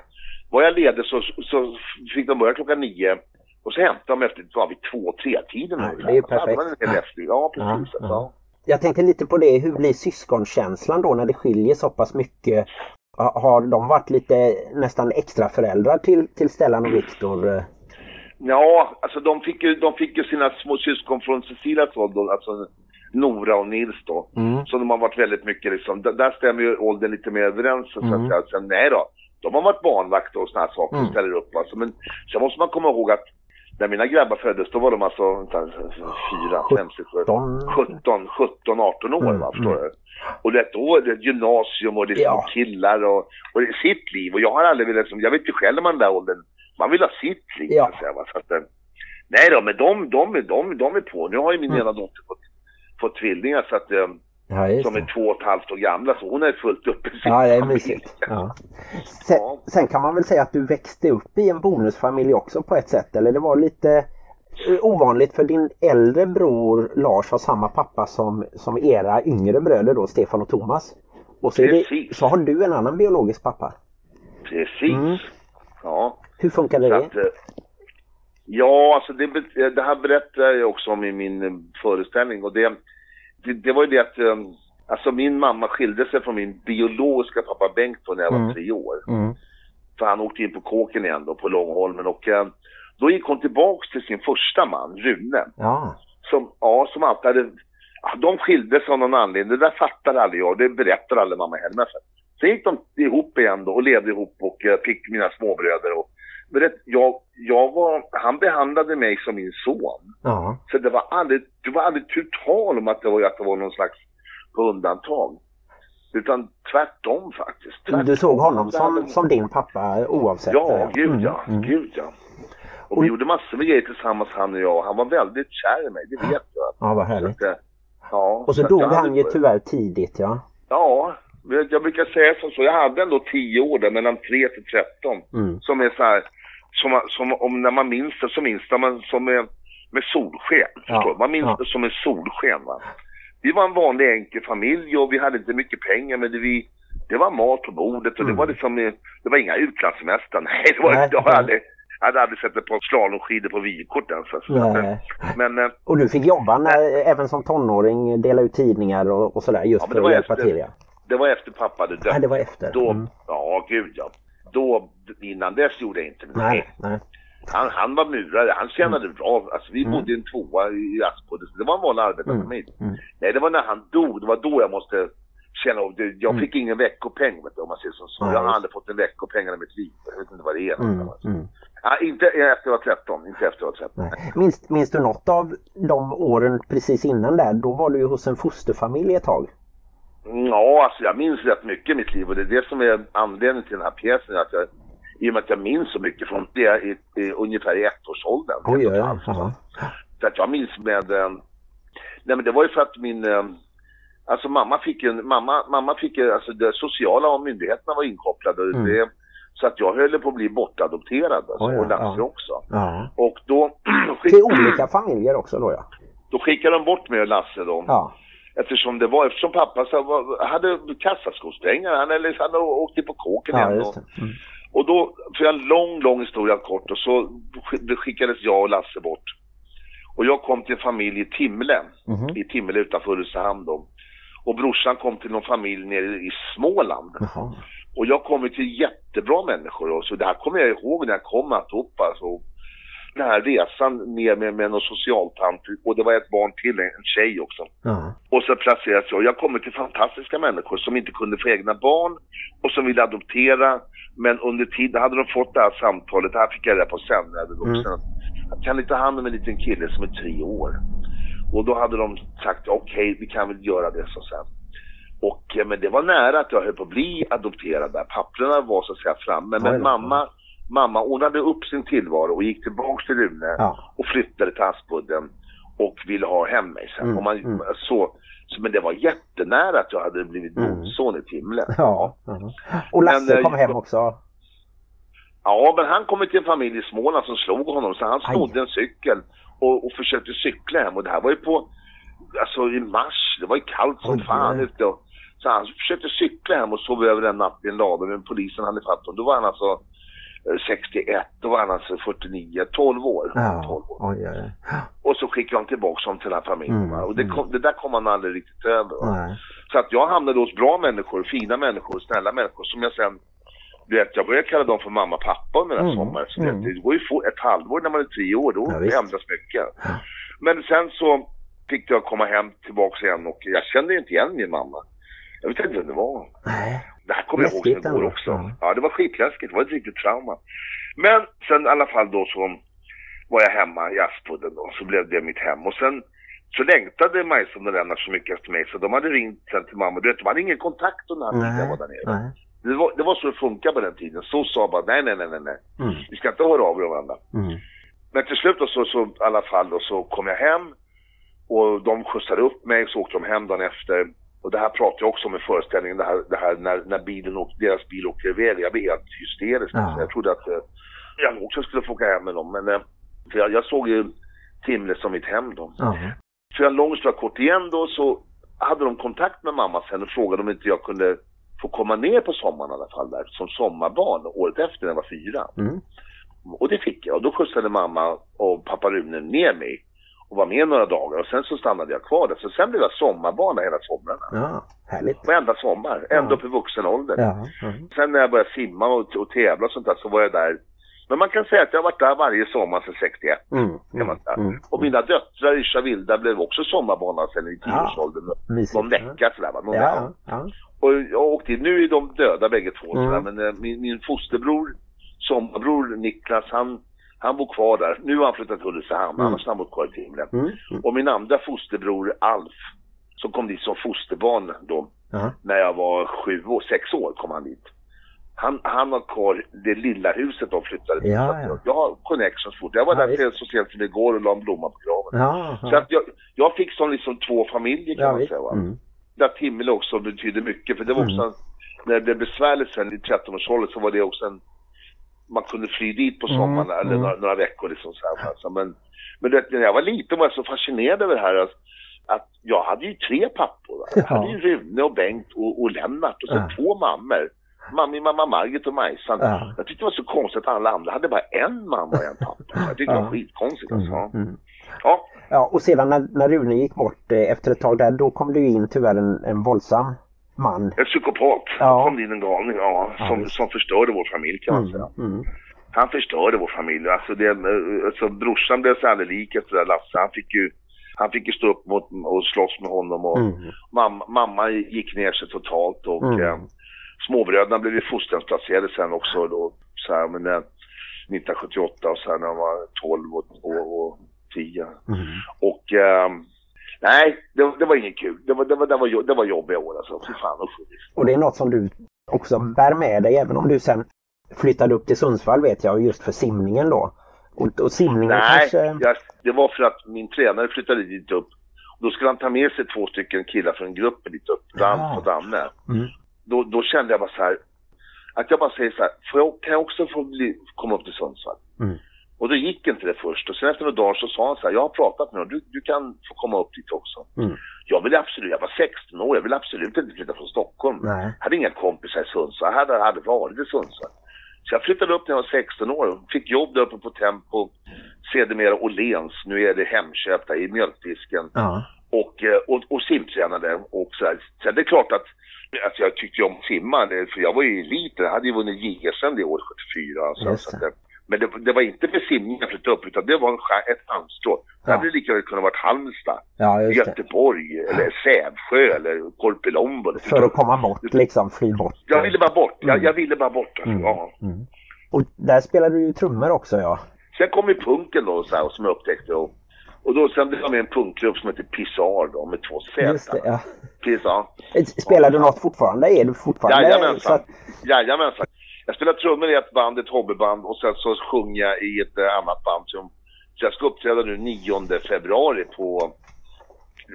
[SPEAKER 4] var jag ledig så, så fick de börja klockan nio. Och så hämtade de efter, var vid två, tre tiden
[SPEAKER 5] Ja, det är ju perfekt.
[SPEAKER 4] Ja,
[SPEAKER 5] Ja,
[SPEAKER 4] precis.
[SPEAKER 5] ja.
[SPEAKER 4] Ja.
[SPEAKER 5] Jag tänkte lite på det, hur blir syskonkänslan då när det skiljer så pass mycket? Ha- Har de varit lite nästan extra föräldrar till, till Stellan och Viktor?
[SPEAKER 4] Ja, alltså de fick ju, de fick ju sina små syskon från Cecilias ålder, alltså Nora och Nils då.
[SPEAKER 5] Mm.
[SPEAKER 4] Så de har varit väldigt mycket liksom, där stämmer ju åldern lite mer överens så
[SPEAKER 5] Mm.
[SPEAKER 4] att. Sen nej då, de har varit barnvakt och här saker
[SPEAKER 5] Mm.
[SPEAKER 4] och ställer upp alltså. Men sen måste man komma ihåg att när mina grabbar föddes då var de alltså vänta, fyra, fem, sex, sju,
[SPEAKER 5] 17.
[SPEAKER 4] 17, 17, 18 år
[SPEAKER 5] Mm,
[SPEAKER 4] va, förstår
[SPEAKER 5] mm.
[SPEAKER 4] du? Och det, då är det ett gymnasium och det är
[SPEAKER 5] Ja.
[SPEAKER 4] killar och, och det är sitt liv. Och jag har aldrig velat, liksom, jag vet ju själv när man är där åldern, man vill ha sitt liv
[SPEAKER 5] Ja.
[SPEAKER 4] så säga. Va? Så att, eh, nej då, men de, de, de, de, de är på. Nu har ju min
[SPEAKER 5] Mm.
[SPEAKER 4] ena dotter fått, fått tvillingar så att, eh,
[SPEAKER 5] Ja,
[SPEAKER 4] som är två och ett halvt år gamla, så hon är fullt uppe i sin
[SPEAKER 5] Ja, det är mysigt. Ja. Sen,
[SPEAKER 4] Ja.
[SPEAKER 5] sen kan man väl säga att du växte upp i en bonusfamilj också på ett sätt. Eller det var lite eh, ovanligt för din äldre bror Lars har samma pappa som, som era yngre bröder då, Stefan och Thomas. Och så, det, så har du en annan biologisk pappa.
[SPEAKER 4] Precis.
[SPEAKER 5] Mm.
[SPEAKER 4] Ja.
[SPEAKER 5] Hur funkade det?
[SPEAKER 4] att, eh, ja, alltså det, be- det här berättar jag också om i min eh, föreställning och det, det, det var ju det att eh, Alltså min mamma skilde sig från min biologiska pappa Bengt då när jag var
[SPEAKER 5] Mm.
[SPEAKER 4] tre år.
[SPEAKER 5] Mm.
[SPEAKER 4] För han åkte in på kåken igen då på Långholmen och eh, då gick hon tillbaks till sin första man, Rune.
[SPEAKER 5] Ja.
[SPEAKER 4] Som, ja, som alltid hade, de skildes av någon anledning. Det där fattade aldrig jag, det berättar aldrig mamma Helma. Sen gick de ihop igen då och levde ihop och eh, fick mina småbröder. Och, det, jag, jag var, han behandlade mig som min son.
[SPEAKER 5] Ja.
[SPEAKER 4] Så det var aldrig, det var aldrig tal om att det var, att det var någon slags på undantag. Utan tvärtom faktiskt. Tvärtom.
[SPEAKER 5] Du såg honom som, som din pappa oavsett?
[SPEAKER 4] Ja, gud
[SPEAKER 5] mm,
[SPEAKER 4] ja.
[SPEAKER 5] mm.
[SPEAKER 4] Gud ja. Och
[SPEAKER 5] Och-
[SPEAKER 4] vi gjorde massor med grejer tillsammans han och jag. Han var väldigt kär i mig, det vet jag.
[SPEAKER 5] Ja, vad
[SPEAKER 4] Så
[SPEAKER 5] härligt.
[SPEAKER 4] att, eh, ja,
[SPEAKER 5] Och så
[SPEAKER 4] att
[SPEAKER 5] dog
[SPEAKER 4] hade-
[SPEAKER 5] han ju tyvärr tidigt ja.
[SPEAKER 4] Ja, jag brukar säga som så. Jag hade ändå 10 år där, mellan 3 till 13.
[SPEAKER 5] Mm.
[SPEAKER 4] Som är så här, som, som om när man minns det så minns det man som är med solsken. Du? Man minns
[SPEAKER 5] ja.
[SPEAKER 4] det som en solsken va. Vi var en vanlig enkel familj och vi hade inte mycket pengar men det, vi, det var mat på bordet och
[SPEAKER 5] Mm.
[SPEAKER 4] det var liksom, eh, det var inga utlandssemestrar. Nej, det var
[SPEAKER 5] Nej,
[SPEAKER 4] jag aldrig, Jag hade aldrig sett ett par slalomskidor på vykort ens. Alltså. Men eh,
[SPEAKER 5] Och du fick jobba när, även som tonåring, dela ut tidningar och, och sådär just
[SPEAKER 4] Ja,
[SPEAKER 5] för att hjälpa
[SPEAKER 4] efter-
[SPEAKER 5] till ja.
[SPEAKER 4] det var efter pappa hade dött.
[SPEAKER 5] Nej, det var efter.
[SPEAKER 4] Då,
[SPEAKER 5] Mm.
[SPEAKER 4] ja gud ja. Då, innan dess gjorde jag inte det.
[SPEAKER 5] Nej, nej.
[SPEAKER 4] Han, han var murare, han tjänade bra. Alltså, vi
[SPEAKER 5] Mm.
[SPEAKER 4] bodde i en tvåa i Aspudden, så det var en vanlig arbetarfamilj.
[SPEAKER 5] Mm.
[SPEAKER 4] Nej, det var när han dog, det var då jag måste känna av det. Jag fick ingen veckopeng, vet du, om man säger som så. Jag har aldrig fått en veckopeng i mitt liv. Jag vet inte vad det är.
[SPEAKER 5] Mm.
[SPEAKER 4] någonstans.
[SPEAKER 5] Mm.
[SPEAKER 4] Ja, inte efter jag var 13, inte efter jag var 13.
[SPEAKER 5] Nej. Minns, minns du något av de åren precis innan där? Då var du ju hos en fosterfamilj ett tag.
[SPEAKER 4] Ja, alltså jag minns rätt mycket i mitt liv och det är det som är anledningen till den här pjäsen. Att jag, I och med att jag minns så mycket från det i, i, ungefär i ettårsåldern.
[SPEAKER 5] Oj,
[SPEAKER 4] ett halvt.
[SPEAKER 5] Jaha.
[SPEAKER 4] Så att jag minns med... Eh, nej men det var ju för att min... Eh, alltså mamma fick en... Mamma, mamma fick en, alltså det sociala och myndigheterna var inkopplade.
[SPEAKER 5] Mm.
[SPEAKER 4] det, så att jag höll på att bli bortadopterad alltså,
[SPEAKER 5] Oj, ja,
[SPEAKER 4] och Lasse
[SPEAKER 5] ja.
[SPEAKER 4] också.
[SPEAKER 5] Ja.
[SPEAKER 4] Och då,
[SPEAKER 5] Till olika familjer också då ja.
[SPEAKER 4] då skickade de bort mig och Lasse då.
[SPEAKER 5] Ja.
[SPEAKER 4] Eftersom det var, eftersom pappa så var, hade kassaskospengar, han, eller, han åkte på kåken
[SPEAKER 5] Ja, just
[SPEAKER 4] och.
[SPEAKER 5] Mm.
[SPEAKER 4] och då, för en lång, lång historia kort och så sk- skickades jag och Lasse bort. Och jag kom till en familj i Timle,
[SPEAKER 5] Mhm.
[SPEAKER 4] i Timle utanför Ulricehamn då. Och brorsan kom till någon familj nere i Småland.
[SPEAKER 5] Jaha.
[SPEAKER 4] Och jag kom ju till jättebra människor och så det här kommer jag ihåg när jag kom alltihopa. Alltså, den här resan ner med, med någon socialtant och det var ett barn till, en tjej också.
[SPEAKER 5] Ja.
[SPEAKER 4] Och så placeras jag. Jag kommer till fantastiska människor som inte kunde få egna barn och som ville adoptera. Men under tiden hade de fått det här samtalet, det här fick jag reda på sen när jag blev vuxen. att Kan ni ta hand om en liten kille som är tre år? Och då hade de sagt okej, vi kan väl göra det så sen. Och, eh, men det var nära att jag höll på att bli adopterad där. Papperna var så att säga framme. Men mamma, mamma ordnade upp sin tillvaro och gick tillbaks till Rune
[SPEAKER 5] Ja.
[SPEAKER 4] och flyttade till Aspudden och ville ha hem mig sen.
[SPEAKER 5] Mm,
[SPEAKER 4] Och man,
[SPEAKER 5] mm.
[SPEAKER 4] så, så, men det var jättenära att jag hade blivit
[SPEAKER 5] Mm.
[SPEAKER 4] morson i Timle.
[SPEAKER 5] Ja. Och Lasse
[SPEAKER 4] Men, eh,
[SPEAKER 5] kom hem också.
[SPEAKER 4] Ja, men han kom till en familj i Småland som slog honom så han snodde en cykel och, och försökte cykla hem och det här var ju på, alltså i mars, det var ju kallt som
[SPEAKER 5] Oj,
[SPEAKER 4] fan ute och, så han försökte cykla hem och sov över en natt i en lada men polisen hade fattat honom. Då var han alltså 61, då var han alltså 49, 12 år. 12
[SPEAKER 5] Ja.
[SPEAKER 4] år.
[SPEAKER 5] Oj, oj, oj.
[SPEAKER 4] Och så skickade de tillbaka honom till den här familjen.
[SPEAKER 5] Mm?
[SPEAKER 4] Och det, kom, det där kom han aldrig riktigt över. Så att jag hamnade hos bra människor, fina människor, snälla människor som jag sen du vet, jag började kalla dem för mamma och pappa under den här
[SPEAKER 5] Mm,
[SPEAKER 4] sommaren. Så
[SPEAKER 5] mm.
[SPEAKER 4] det, det går ju ett halvår när man är tre år, då
[SPEAKER 5] Ja,
[SPEAKER 4] ändras mycket. Men sen så fick jag komma hem tillbaks igen och jag kände inte igen min mamma. Jag vet inte vem det var.
[SPEAKER 5] Nej.
[SPEAKER 4] Det här kommer jag ihåg som igår också.
[SPEAKER 5] Ja.
[SPEAKER 4] Ja, det var skitläskigt. Det var ett riktigt trauma. Men sen i alla fall då så var jag hemma i Aspudden då. Så blev det mitt hem. Och sen så längtade Majson och Lennart så mycket efter mig så de hade ringt sen till mamma. Du vet, de hade ingen kontakt under den här tiden jag var där nere.
[SPEAKER 5] Nej.
[SPEAKER 4] Det var, det var så det funkade på den tiden. Så sa bara nej, nej, nej, nej, nej.
[SPEAKER 5] Mm.
[SPEAKER 4] Vi ska inte höra av er varandra.
[SPEAKER 5] Mm.
[SPEAKER 4] Men till slut då så, så i alla fall då så kom jag hem och de skjutsade upp mig så åkte de hem dagen efter. Och det här pratade jag också om i föreställningen, det här, det här när, när bilen åkte, deras bil åkte iväg. Jag blev helt hysterisk.
[SPEAKER 5] Ja.
[SPEAKER 4] Så jag trodde att eh, jag också skulle få åka hem med dem. Men eh, för jag, jag såg ju Timle som mitt hem då.
[SPEAKER 5] Ja.
[SPEAKER 4] För en lång historia kort igen då så hade de kontakt med mamma sen och frågade om inte jag kunde få komma ner på sommaren i alla fall där som sommarbarn året efter när jag var fyra.
[SPEAKER 5] Mm.
[SPEAKER 4] Och det fick jag och då skjutsade mamma och pappa Rune ner mig och var med några dagar och sen så stannade jag kvar där. Så sen blev jag sommarbarn hela somrarna.
[SPEAKER 5] Ja, härligt.
[SPEAKER 4] Varenda sommar, ända
[SPEAKER 5] Ja.
[SPEAKER 4] upp i vuxen ålder.
[SPEAKER 5] Ja. ja.
[SPEAKER 4] Sen när jag började simma och, och tävla och sånt där så var jag där. Men man kan säga att jag har varit där varje sommar sedan 61.
[SPEAKER 5] Mm.
[SPEAKER 4] Kan man säga.
[SPEAKER 5] Mm.
[SPEAKER 4] Och mina döttrar, och Vilda, blev också sommarbarn sen i tioårsåldern.
[SPEAKER 5] Mysigt.
[SPEAKER 4] Någon vecka sådär va. Någon
[SPEAKER 5] Ja, ja.
[SPEAKER 4] Och jag åkte. Nu är de döda bägge två
[SPEAKER 5] Mm.
[SPEAKER 4] sådär, men eh, min, min fosterbror, sommarbror Niklas, han, han bor kvar där. Nu har han flyttat till Ulricehamn,
[SPEAKER 5] Mm.
[SPEAKER 4] annars har han bott kvar i Timrå.
[SPEAKER 5] Mm. Mm.
[SPEAKER 4] Och min andra fosterbror Alf, som kom dit som fosterbarn då,
[SPEAKER 5] Ja.
[SPEAKER 4] när jag var sju år, sex år kom han dit. Han, han har kvar det lilla huset de flyttade till.
[SPEAKER 5] Ja, ja.
[SPEAKER 4] jag- har connections fort. Jag var
[SPEAKER 5] Ja,
[SPEAKER 4] där till så sent som igår och la en blomma på graven.
[SPEAKER 5] Ja,
[SPEAKER 4] Så att jag, jag fick som liksom två familjer kan man
[SPEAKER 5] visst.
[SPEAKER 4] säga. Va?
[SPEAKER 5] Mm.
[SPEAKER 4] Där Timrå också betyder mycket. För det var också, när det blev besvärligt sen i 13-årsåldern så var det också en, man kunde fly dit på sommaren
[SPEAKER 5] Mm,
[SPEAKER 4] eller
[SPEAKER 5] mm.
[SPEAKER 4] några, några veckor liksom så här. Alltså, men, men du vet, när jag var liten var jag så fascinerad över det här att, att jag hade ju tre pappor. Va? Jag
[SPEAKER 5] Ja.
[SPEAKER 4] hade ju Rune och Bengt och, och Lennart och så
[SPEAKER 5] Ja.
[SPEAKER 4] två mammor. mamma, min mamma Margit och Majsan.
[SPEAKER 5] Ja.
[SPEAKER 4] Jag tyckte det var så konstigt att alla andra hade bara en mamma och en pappa. Jag tyckte det var
[SPEAKER 5] Ja.
[SPEAKER 4] skitkonstigt alltså.
[SPEAKER 5] Mm.
[SPEAKER 4] Ja,
[SPEAKER 5] Ja, och sedan när, när Rune gick bort eh, efter ett tag där, då kom det ju in tyvärr en, en våldsam man.
[SPEAKER 4] en psykopat.
[SPEAKER 5] Ja.
[SPEAKER 4] kom in en galning, ja,
[SPEAKER 5] Ja,
[SPEAKER 4] som,
[SPEAKER 5] visst.
[SPEAKER 4] som förstörde vår familj kan man
[SPEAKER 5] Mm.
[SPEAKER 4] säga.
[SPEAKER 5] Mm.
[SPEAKER 4] Han förstörde vår familj. Alltså, det, eh, alltså brorsan blev så aldrig lik efter det där Lasse. Han fick ju, han fick ju stå upp mot och slåss med honom och
[SPEAKER 5] Mm.
[SPEAKER 4] mamma, mamma gick ner sig totalt och
[SPEAKER 5] Mm.
[SPEAKER 4] eh, småbröderna blev ju fosterhemsplacerade sen också då, så här, men, eh, 1978 och sen när han var 12 och, och, och 10.
[SPEAKER 5] Mm.
[SPEAKER 4] Och ehm, nej, det, det var inget kul. Det var, det var, det var, det var jobbiga år alltså. Fy fan usch.
[SPEAKER 5] Och det är något som du också bär med dig även om du sen flyttade upp till Sundsvall vet jag just för simningen då. Och, och simningen
[SPEAKER 4] Nej,
[SPEAKER 5] kanske...
[SPEAKER 4] jag, det var för att min tränare flyttade dit upp. Då skulle han ta med sig två stycken killar från gruppen dit upp, Dan
[SPEAKER 5] Ja.
[SPEAKER 4] och Danne.
[SPEAKER 5] Mm.
[SPEAKER 4] Då, då kände jag bara så här, att jag bara säger så här, jag, kan jag också få bli, komma upp till Sundsvall?
[SPEAKER 5] Mm.
[SPEAKER 4] Och då gick inte det först. Och sen efter några dagar så sa han så här, jag har pratat med honom, du, du kan få komma upp dit också.
[SPEAKER 5] Mm.
[SPEAKER 4] Jag ville absolut, jag var 16 år, jag ville absolut inte flytta från Stockholm.
[SPEAKER 5] Nej.
[SPEAKER 4] Jag hade inga kompisar i Sundsvall, jag hade, hade varit i Sundsvall. Så jag flyttade upp när jag var 16 år och fick jobb där uppe på Tempo, sedermera Åhléns, nu är det Hemköp där i mjölkdisken
[SPEAKER 5] Ja.
[SPEAKER 4] och, eh, och, och simtränade och så här. Så det är klart att Alltså jag tyckte om att simma, för jag var ju elit, jag hade ju vunnit JSM det året 74. Alltså,
[SPEAKER 5] Just
[SPEAKER 4] så
[SPEAKER 5] det.
[SPEAKER 4] att men det, det var inte med simning jag flyttade upp, utan det var en, ett. Det
[SPEAKER 5] Ja.
[SPEAKER 4] hade lika väl kunnat varit Halmstad,
[SPEAKER 5] ja, just det.
[SPEAKER 4] Göteborg, eller Sävsjö, eller Korpilombo.
[SPEAKER 5] För att komma bort liksom, fly bort.
[SPEAKER 4] Jag ville bara bort, jag,
[SPEAKER 5] Mm.
[SPEAKER 4] jag ville bara bort. Alltså.
[SPEAKER 5] Mm.
[SPEAKER 4] Ja.
[SPEAKER 5] Mm. Och där spelade du ju trummor också ja.
[SPEAKER 4] Sen kom ju punken då, så här, som jag upptäckte. Och, och då sen blev jag med en punkklubb som heter Pissar då, med två
[SPEAKER 5] Just
[SPEAKER 4] Z.
[SPEAKER 5] det, ja.
[SPEAKER 4] Pissar.
[SPEAKER 5] Spelar du något fortfarande? Är du fortfarande...
[SPEAKER 4] Jajamensan.
[SPEAKER 5] Så att,
[SPEAKER 4] Jajamensan. Jag spelar trummor i ett band, ett hobbyband och sen så sjunger jag i ett eh, annat band. Som, så jag ska uppträda nu 9 februari på,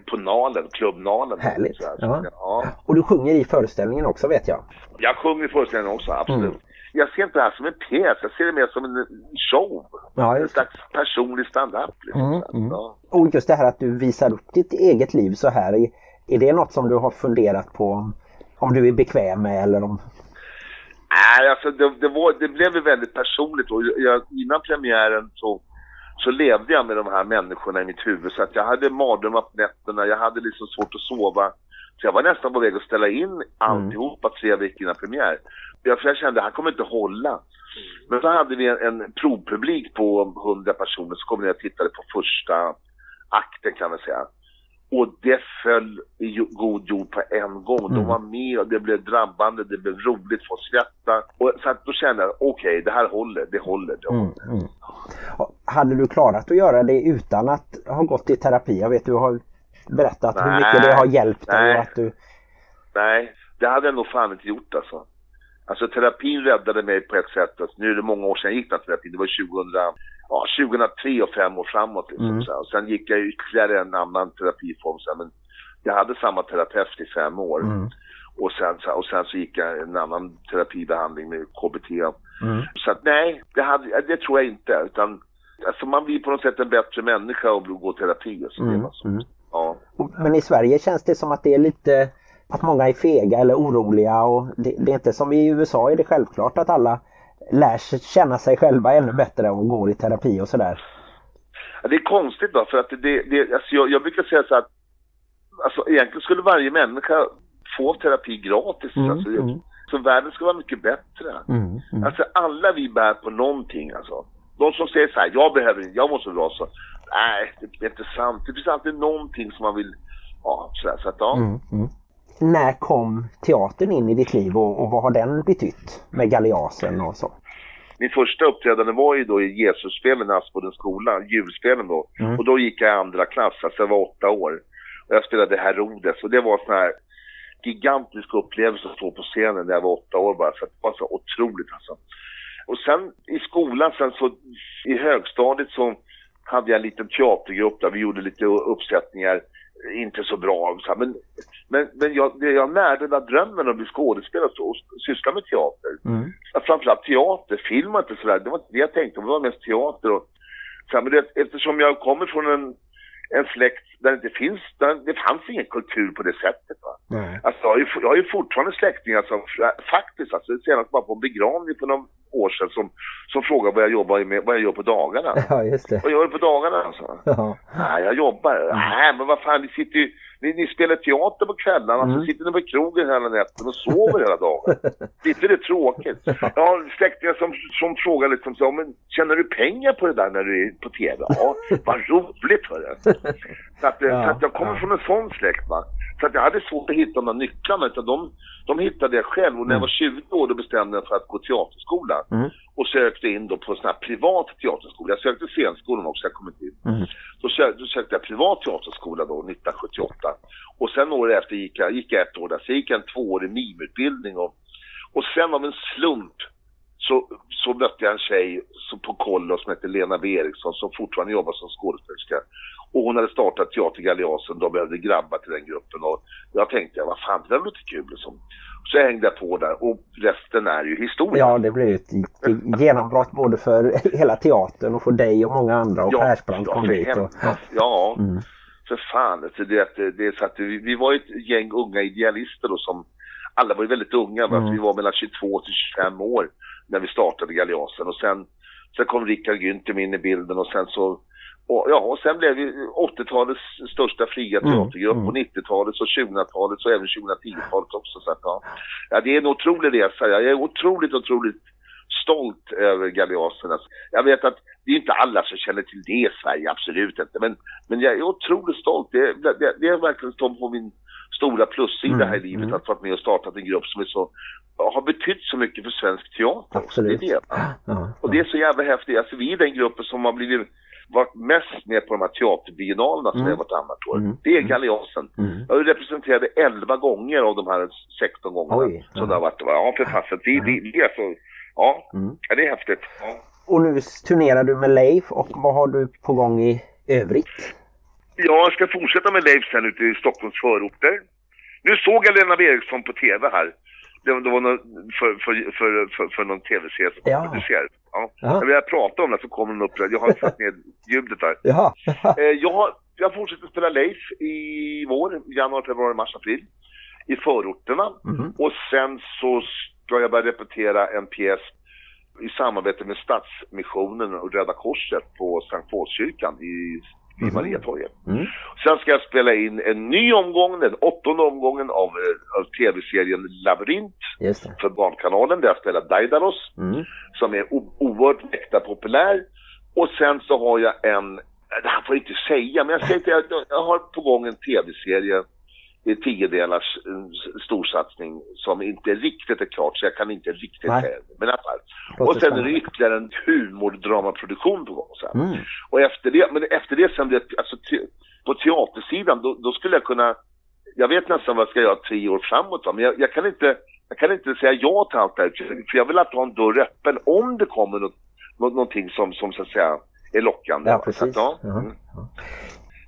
[SPEAKER 4] på Nalen, klubb Nalen.
[SPEAKER 5] Härligt.
[SPEAKER 4] Så.
[SPEAKER 5] Ja.
[SPEAKER 4] Ja.
[SPEAKER 5] och du sjunger i föreställningen också vet jag.
[SPEAKER 4] Jag sjunger i föreställningen också, absolut.
[SPEAKER 5] Mm.
[SPEAKER 4] Jag ser inte det här som en pjäs, jag ser det mer som en show.
[SPEAKER 5] Ja,
[SPEAKER 4] En slags personlig stand-up. Liksom.
[SPEAKER 5] Mm, mm.
[SPEAKER 4] Ja.
[SPEAKER 5] Och just det här att du visar upp ditt eget liv så här. Är, det något som du har funderat på om du är bekväm med eller om...
[SPEAKER 4] Nej, alltså det, det, var, det blev ju väldigt personligt och jag, innan premiären så, så levde jag med de här människorna i mitt huvud så att jag hade mardrömmar på nätterna, jag hade liksom svårt att sova. Så jag var nästan på väg att ställa in alltihopa tre veckor innan premiär. Jag, för jag kände, det här kommer inte hålla. Men så hade vi en, en provpublik på 100 personer så kom ner och tittade på första akten kan man säga. Och det föll i god jord på en gång. De
[SPEAKER 5] Mm.
[SPEAKER 4] var med och det blev drabbande, det blev roligt, folk skrattade. Och så att då kände jag, okej, det här håller, det håller. Det håller.
[SPEAKER 5] Mm, mm. Hade du klarat att göra det utan att ha gått i terapi? Jag vet du har berättat hur
[SPEAKER 4] Nej,
[SPEAKER 5] mycket det har hjälpt dig
[SPEAKER 4] nej.
[SPEAKER 5] att du...
[SPEAKER 4] Nej, det hade jag nog fan inte gjort alltså. Alltså terapin räddade mig på ett sätt. Alltså, nu är det många år sedan jag gick den terapin. Det var 2000, ja, 2003 och fem år framåt. Liksom,
[SPEAKER 5] Mm.
[SPEAKER 4] så här. Och sen gick jag ytterligare en annan terapiform. Så här, men jag hade samma terapeut i fem år.
[SPEAKER 5] Mm,
[SPEAKER 4] Och, sen, så- och sen så gick jag en annan terapibehandling med KBT.
[SPEAKER 5] mm,
[SPEAKER 4] Så att nej, det, hade, det tror jag inte. Utan alltså, man blir på något sätt en bättre människa och går terapi. Och så det
[SPEAKER 5] mm,
[SPEAKER 4] var så.
[SPEAKER 5] mm.
[SPEAKER 4] Ja.
[SPEAKER 5] Men i Sverige känns det som att det är lite att många är fega eller oroliga och det, det är inte som i USA är det självklart att alla lär sig känna sig själva ännu bättre och går i terapi och sådär.
[SPEAKER 4] Ja, det är konstigt då, för att det, det, alltså jag, jag brukar säga så att alltså, egentligen skulle varje människa få terapi gratis.
[SPEAKER 5] Mm,
[SPEAKER 4] alltså,
[SPEAKER 5] mm.
[SPEAKER 4] Så världen skulle vara mycket bättre.
[SPEAKER 5] Mm, mm.
[SPEAKER 4] Alltså alla vi bär på någonting alltså. De som säger så här, jag behöver inte, jag måste bra så. Nej, det är inte sant. Det finns alltid någonting som man vill, ja sådär. Så att ja.
[SPEAKER 5] Mm, mm. När kom teatern in i ditt liv och, och vad har den betytt med Galeasen och så?
[SPEAKER 4] Min första uppträdande var ju då i Jesusspelen i Aspudden skola, julspelen då.
[SPEAKER 5] Mm.
[SPEAKER 4] Och då gick jag i andra klass, alltså jag var åtta år. Och jag spelade Herodes och det var sån här gigantisk upplevelse att stå på scenen när jag var åtta år bara. Så det var så otroligt alltså. Och sen i skolan, sen så i högstadiet så hade jag en liten teatergrupp där vi gjorde lite uppsättningar, inte så bra. Så men men, men jag, jag närde den där drömmen att bli skådespelare och, syssla med teater.
[SPEAKER 5] Mm.
[SPEAKER 4] Framförallt teater, film var inte sådär, det var inte det jag tänkte, det var mest teater och så här, men det, eftersom jag kommer från en, en släkt där det inte finns, där det fanns ingen kultur på det sättet. Va?
[SPEAKER 1] Nej.
[SPEAKER 4] Alltså, jag, har ju, jag har ju fortfarande släktingar som faktiskt, alltså senast bara på en begravning för några år sedan som, som frågar vad jag jobbar med, vad jag gör på dagarna.
[SPEAKER 5] Ja, just det.
[SPEAKER 4] Vad gör du på dagarna alltså?
[SPEAKER 5] Ja.
[SPEAKER 4] Nej, jag jobbar. Nej, men vad fan, ni sitter ju, ni, ni spelar teater på kvällarna,
[SPEAKER 5] Mm.
[SPEAKER 4] så sitter ni på krogen hela nätten och sover hela dagen. Det är tråkigt? Jag har släktingar som, som frågar liksom så, men tjänar du pengar på det där när du är på TV? Ja, vad roligt det. Så att,
[SPEAKER 5] Ja,
[SPEAKER 4] så att jag kommer
[SPEAKER 5] ja.
[SPEAKER 4] från en sån släkt va. Så att jag hade svårt att hitta de där nycklarna, utan de, de hittade jag själv. Och när jag var 20 år då bestämde jag mig för att gå teaterskola.
[SPEAKER 5] Mm.
[SPEAKER 4] Och sökte in då på en sån här privat teaterskola. Jag sökte scenskolan också, jag kom inte in.
[SPEAKER 5] Mm.
[SPEAKER 4] Då, sö då sökte jag privat teaterskola då, 1978. Och sen året efter gick jag, gick jag ett år där. Så gick jag en tvåårig mimutbildning och, och sen av en slump så, så mötte jag en tjej som på kollo som heter Lena W. Eriksson som fortfarande jobbar som skådespelerska. Och hon hade startat Teater Galeasen, de behövde grabbar till den gruppen och jag tänkte, vad fan det där låter kul liksom. Så jag hängde på där och resten är ju historia.
[SPEAKER 5] Ja, det blev ju ett genombrott både för hela teatern och för dig och många andra och Persbrandt kom dit. Och.
[SPEAKER 4] Ja,
[SPEAKER 5] Mm.
[SPEAKER 4] för fan. Alltså, det, det, det så att vi, vi var ju ett gäng unga idealister då som, alla var ju väldigt unga?
[SPEAKER 5] Mm.
[SPEAKER 4] vi var mellan 22 till 25 år när vi startade Galeasen och sen, sen kom Rickard Günther in i bilden och sen så och, ja, och sen blev vi 80-talets största fria
[SPEAKER 5] Mm,
[SPEAKER 4] teatergrupp
[SPEAKER 5] mm.
[SPEAKER 4] och 90-talets och 2000-talets och även 2010-talet också. Så att, ja. ja, det är en otrolig resa. Jag är otroligt, otroligt stolt över Galeasen. Alltså, jag vet att det är inte alla som känner till det i Sverige, absolut inte. Men, men jag är otroligt stolt. Det, det, det är verkligen stått på min stora plussida
[SPEAKER 5] Mm,
[SPEAKER 4] här i livet
[SPEAKER 5] mm.
[SPEAKER 4] att vara med och startat en grupp som är så, har betytt så mycket för svensk teater.
[SPEAKER 5] Absolut.
[SPEAKER 4] Det är det. va?
[SPEAKER 5] ja,
[SPEAKER 4] Och det är så jävla häftigt. Alltså vi är den gruppen som har blivit varit mest med på de här teaterbiennalerna som
[SPEAKER 5] Mm.
[SPEAKER 4] är vartannat år.
[SPEAKER 5] Mm.
[SPEAKER 4] Det är Galeasen.
[SPEAKER 5] Mm.
[SPEAKER 4] Jag representerat 11 gånger av de här 16 gångerna
[SPEAKER 5] Oj,
[SPEAKER 4] som
[SPEAKER 5] ja.
[SPEAKER 4] det har varit. Ja, för fasen. Vi, vi, vi är så, ja,
[SPEAKER 5] Mm.
[SPEAKER 4] ja, det är häftigt. Ja.
[SPEAKER 5] Och nu turnerar du med Leif och vad har du på gång i övrigt?
[SPEAKER 4] Jag ska fortsätta med Leif sen ute i Stockholms förorter. Nu såg jag Lena Eriksson på TV här. Det, var- någon, för, för, för, för, för någon TV-serie som
[SPEAKER 5] Ja.
[SPEAKER 4] ja. producerad. Ja.
[SPEAKER 5] Ja.
[SPEAKER 4] Jag vill prata om det så kommer den upp. Jag har satt ner ljudet där.
[SPEAKER 5] Jaha.
[SPEAKER 4] Eh, jag, har, jag fortsätter spela Leif i vår, januari, februari, mars, april. I förorterna.
[SPEAKER 5] Mhm.
[SPEAKER 4] Och sen så ska jag börja repetera en pjäs i samarbete med Stadsmissionen och Röda Korset på Sankt Paulskyrkan i, i
[SPEAKER 5] Mhm.
[SPEAKER 4] Mariatorget.
[SPEAKER 5] Mm.
[SPEAKER 4] Sen ska jag spela in en ny omgång, den åttonde omgången av, eh, av tv-serien Labyrint för Barnkanalen där jag spelar Daidalos
[SPEAKER 5] Mm.
[SPEAKER 4] som är oerhört mäkta populär. Och sen så har jag en, det här får jag inte säga, men jag säger att jag, jag har på gång en tv-serie i tio delars eh, storsatsning som inte riktigt är klart, så jag kan inte riktigt
[SPEAKER 5] Nej.
[SPEAKER 4] säga det. Men fall. Och sen är det ytterligare en humordramaproduktion på gång.
[SPEAKER 5] Mm.
[SPEAKER 4] Och efter det, men efter det sen, det, alltså, te, på teatersidan, då, då skulle jag kunna, jag vet nästan vad jag ska göra tre år framåt, va? men jag, jag, kan inte, jag kan inte säga ja till allt det här, för jag vill att ha en dörr öppen om det kommer något, nå- någonting som, som så att säga är lockande.
[SPEAKER 5] Ja,
[SPEAKER 4] att,
[SPEAKER 5] precis.
[SPEAKER 4] ja.
[SPEAKER 5] Ja,
[SPEAKER 4] Mm.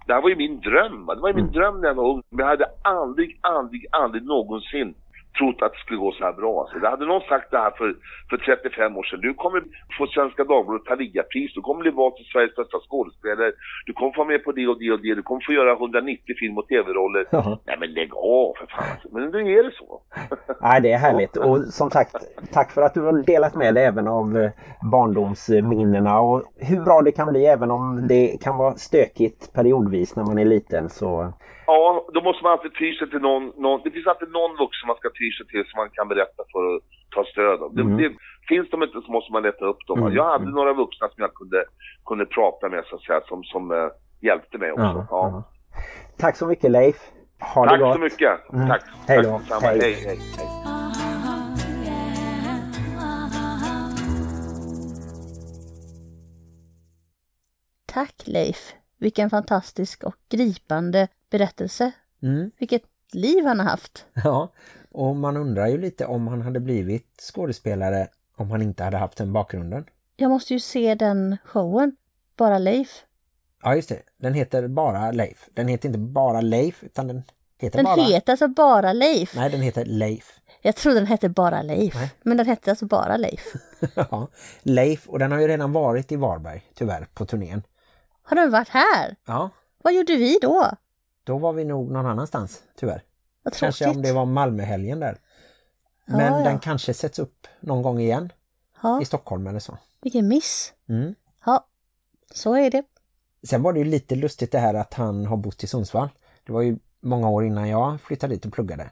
[SPEAKER 4] Det här var ju min dröm, det var ju min
[SPEAKER 5] Mm.
[SPEAKER 4] dröm när jag var ung, men jag hade aldrig, aldrig, aldrig någonsin trott att det skulle gå så här bra. Så det hade någon sagt det här för, för 35 år sedan. Du kommer få Svenska Dagbladet Thalia-pris, du kommer bli vald till Sveriges bästa skådespelare, du kommer få vara med på det och det och det, du kommer få göra 190 film och tv-roller.
[SPEAKER 5] Ja.
[SPEAKER 4] Nej men lägg av för fan. Men nu är det så.
[SPEAKER 5] Nej, det är härligt. Och som sagt, tack för att du har delat med dig även av eh, barndomsminnena och hur bra det kan bli även om det kan vara stökigt periodvis när man är liten. Så
[SPEAKER 4] Ja, då måste man alltid ty sig till någon, någon, det finns alltid någon vuxen man ska ty sig till som man kan berätta för att ta stöd av. Det,
[SPEAKER 5] Mm.
[SPEAKER 4] det, finns de inte så måste man leta upp dem.
[SPEAKER 5] Mm,
[SPEAKER 4] Jag hade
[SPEAKER 5] mm.
[SPEAKER 4] några vuxna som jag kunde, kunde prata med så att säga, som, som eh, hjälpte mig också.
[SPEAKER 5] ja,
[SPEAKER 4] Ja.
[SPEAKER 5] ja. Tack så mycket Leif. Ha det
[SPEAKER 4] Tack
[SPEAKER 5] gott.
[SPEAKER 4] så mycket.
[SPEAKER 5] Mm.
[SPEAKER 4] Tack.
[SPEAKER 5] Hej då. Hej.
[SPEAKER 4] hej, hej. hej.
[SPEAKER 2] Tack Leif. Vilken fantastisk och gripande berättelse.
[SPEAKER 1] Mm.
[SPEAKER 2] Vilket liv han har haft.
[SPEAKER 1] Ja, och man undrar ju lite om han hade blivit skådespelare om han inte hade haft den bakgrunden.
[SPEAKER 2] Jag måste ju se den showen. Bara Leif.
[SPEAKER 1] Ja, just det. Den heter bara Leif. Den heter inte bara Leif, utan den heter
[SPEAKER 2] Den
[SPEAKER 1] bara...
[SPEAKER 2] heter alltså bara Leif.
[SPEAKER 1] Nej, den heter Leif.
[SPEAKER 2] Jag trodde den hette bara Leif.
[SPEAKER 1] Nej.
[SPEAKER 2] Men den hette alltså bara Leif.
[SPEAKER 1] ja, Leif. Och den har ju redan varit i Varberg, tyvärr, på turnén.
[SPEAKER 2] Har den varit här?
[SPEAKER 1] Ja,
[SPEAKER 2] Vad gjorde vi då?
[SPEAKER 1] Då var vi nog någon annanstans, tyvärr.
[SPEAKER 2] Vad
[SPEAKER 1] Kanske
[SPEAKER 2] tråkigt.
[SPEAKER 1] om det var Malmöhelgen där. Men
[SPEAKER 2] Ja, ja.
[SPEAKER 1] den kanske sätts upp någon gång igen
[SPEAKER 2] Ja,
[SPEAKER 1] i Stockholm eller så.
[SPEAKER 2] vilken miss.
[SPEAKER 1] Mm.
[SPEAKER 2] Ja, så är det.
[SPEAKER 1] Sen var det ju lite lustigt det här att han har bott i Sundsvall. Det var ju många år innan jag flyttade dit och pluggade.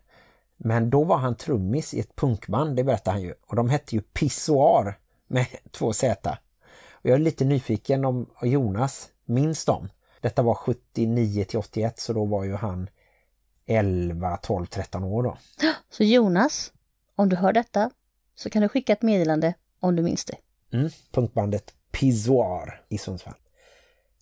[SPEAKER 1] Men då var han trummis i ett punkband, det berättade han ju. Och de hette ju Pissoir med två Z. Och jag är lite nyfiken om Jonas minns dem. Detta var 79 till 81 så då var ju han 11, 12, 13 år då.
[SPEAKER 2] Så Jonas, om du hör detta så kan du skicka ett meddelande om du minns det.
[SPEAKER 1] Mm, punkbandet Pissoir i Sundsvall.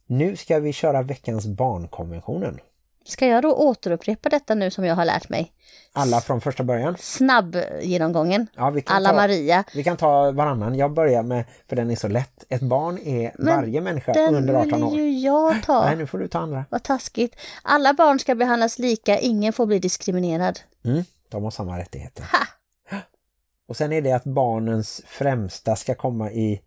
[SPEAKER 1] Nu ska vi köra veckans barnkonventionen.
[SPEAKER 2] Ska jag då återupprepa detta nu som jag har lärt mig?
[SPEAKER 1] Alla från första början.
[SPEAKER 2] Snabb genomgången.
[SPEAKER 1] Ja, vi kan
[SPEAKER 2] Alla
[SPEAKER 1] ta...
[SPEAKER 2] Maria.
[SPEAKER 1] Vi kan ta varannan. Jag börjar med, för den är så lätt. Ett barn är
[SPEAKER 2] Men
[SPEAKER 1] varje människa
[SPEAKER 2] Den
[SPEAKER 1] under 18 år.
[SPEAKER 2] vill ju jag ta.
[SPEAKER 1] Nej, nu får du ta andra.
[SPEAKER 2] Vad taskigt. Alla barn ska behandlas lika, ingen får bli diskriminerad.
[SPEAKER 1] Mm, de har samma rättigheter.
[SPEAKER 2] Ha!
[SPEAKER 1] Och sen är det att barnens främsta ska komma i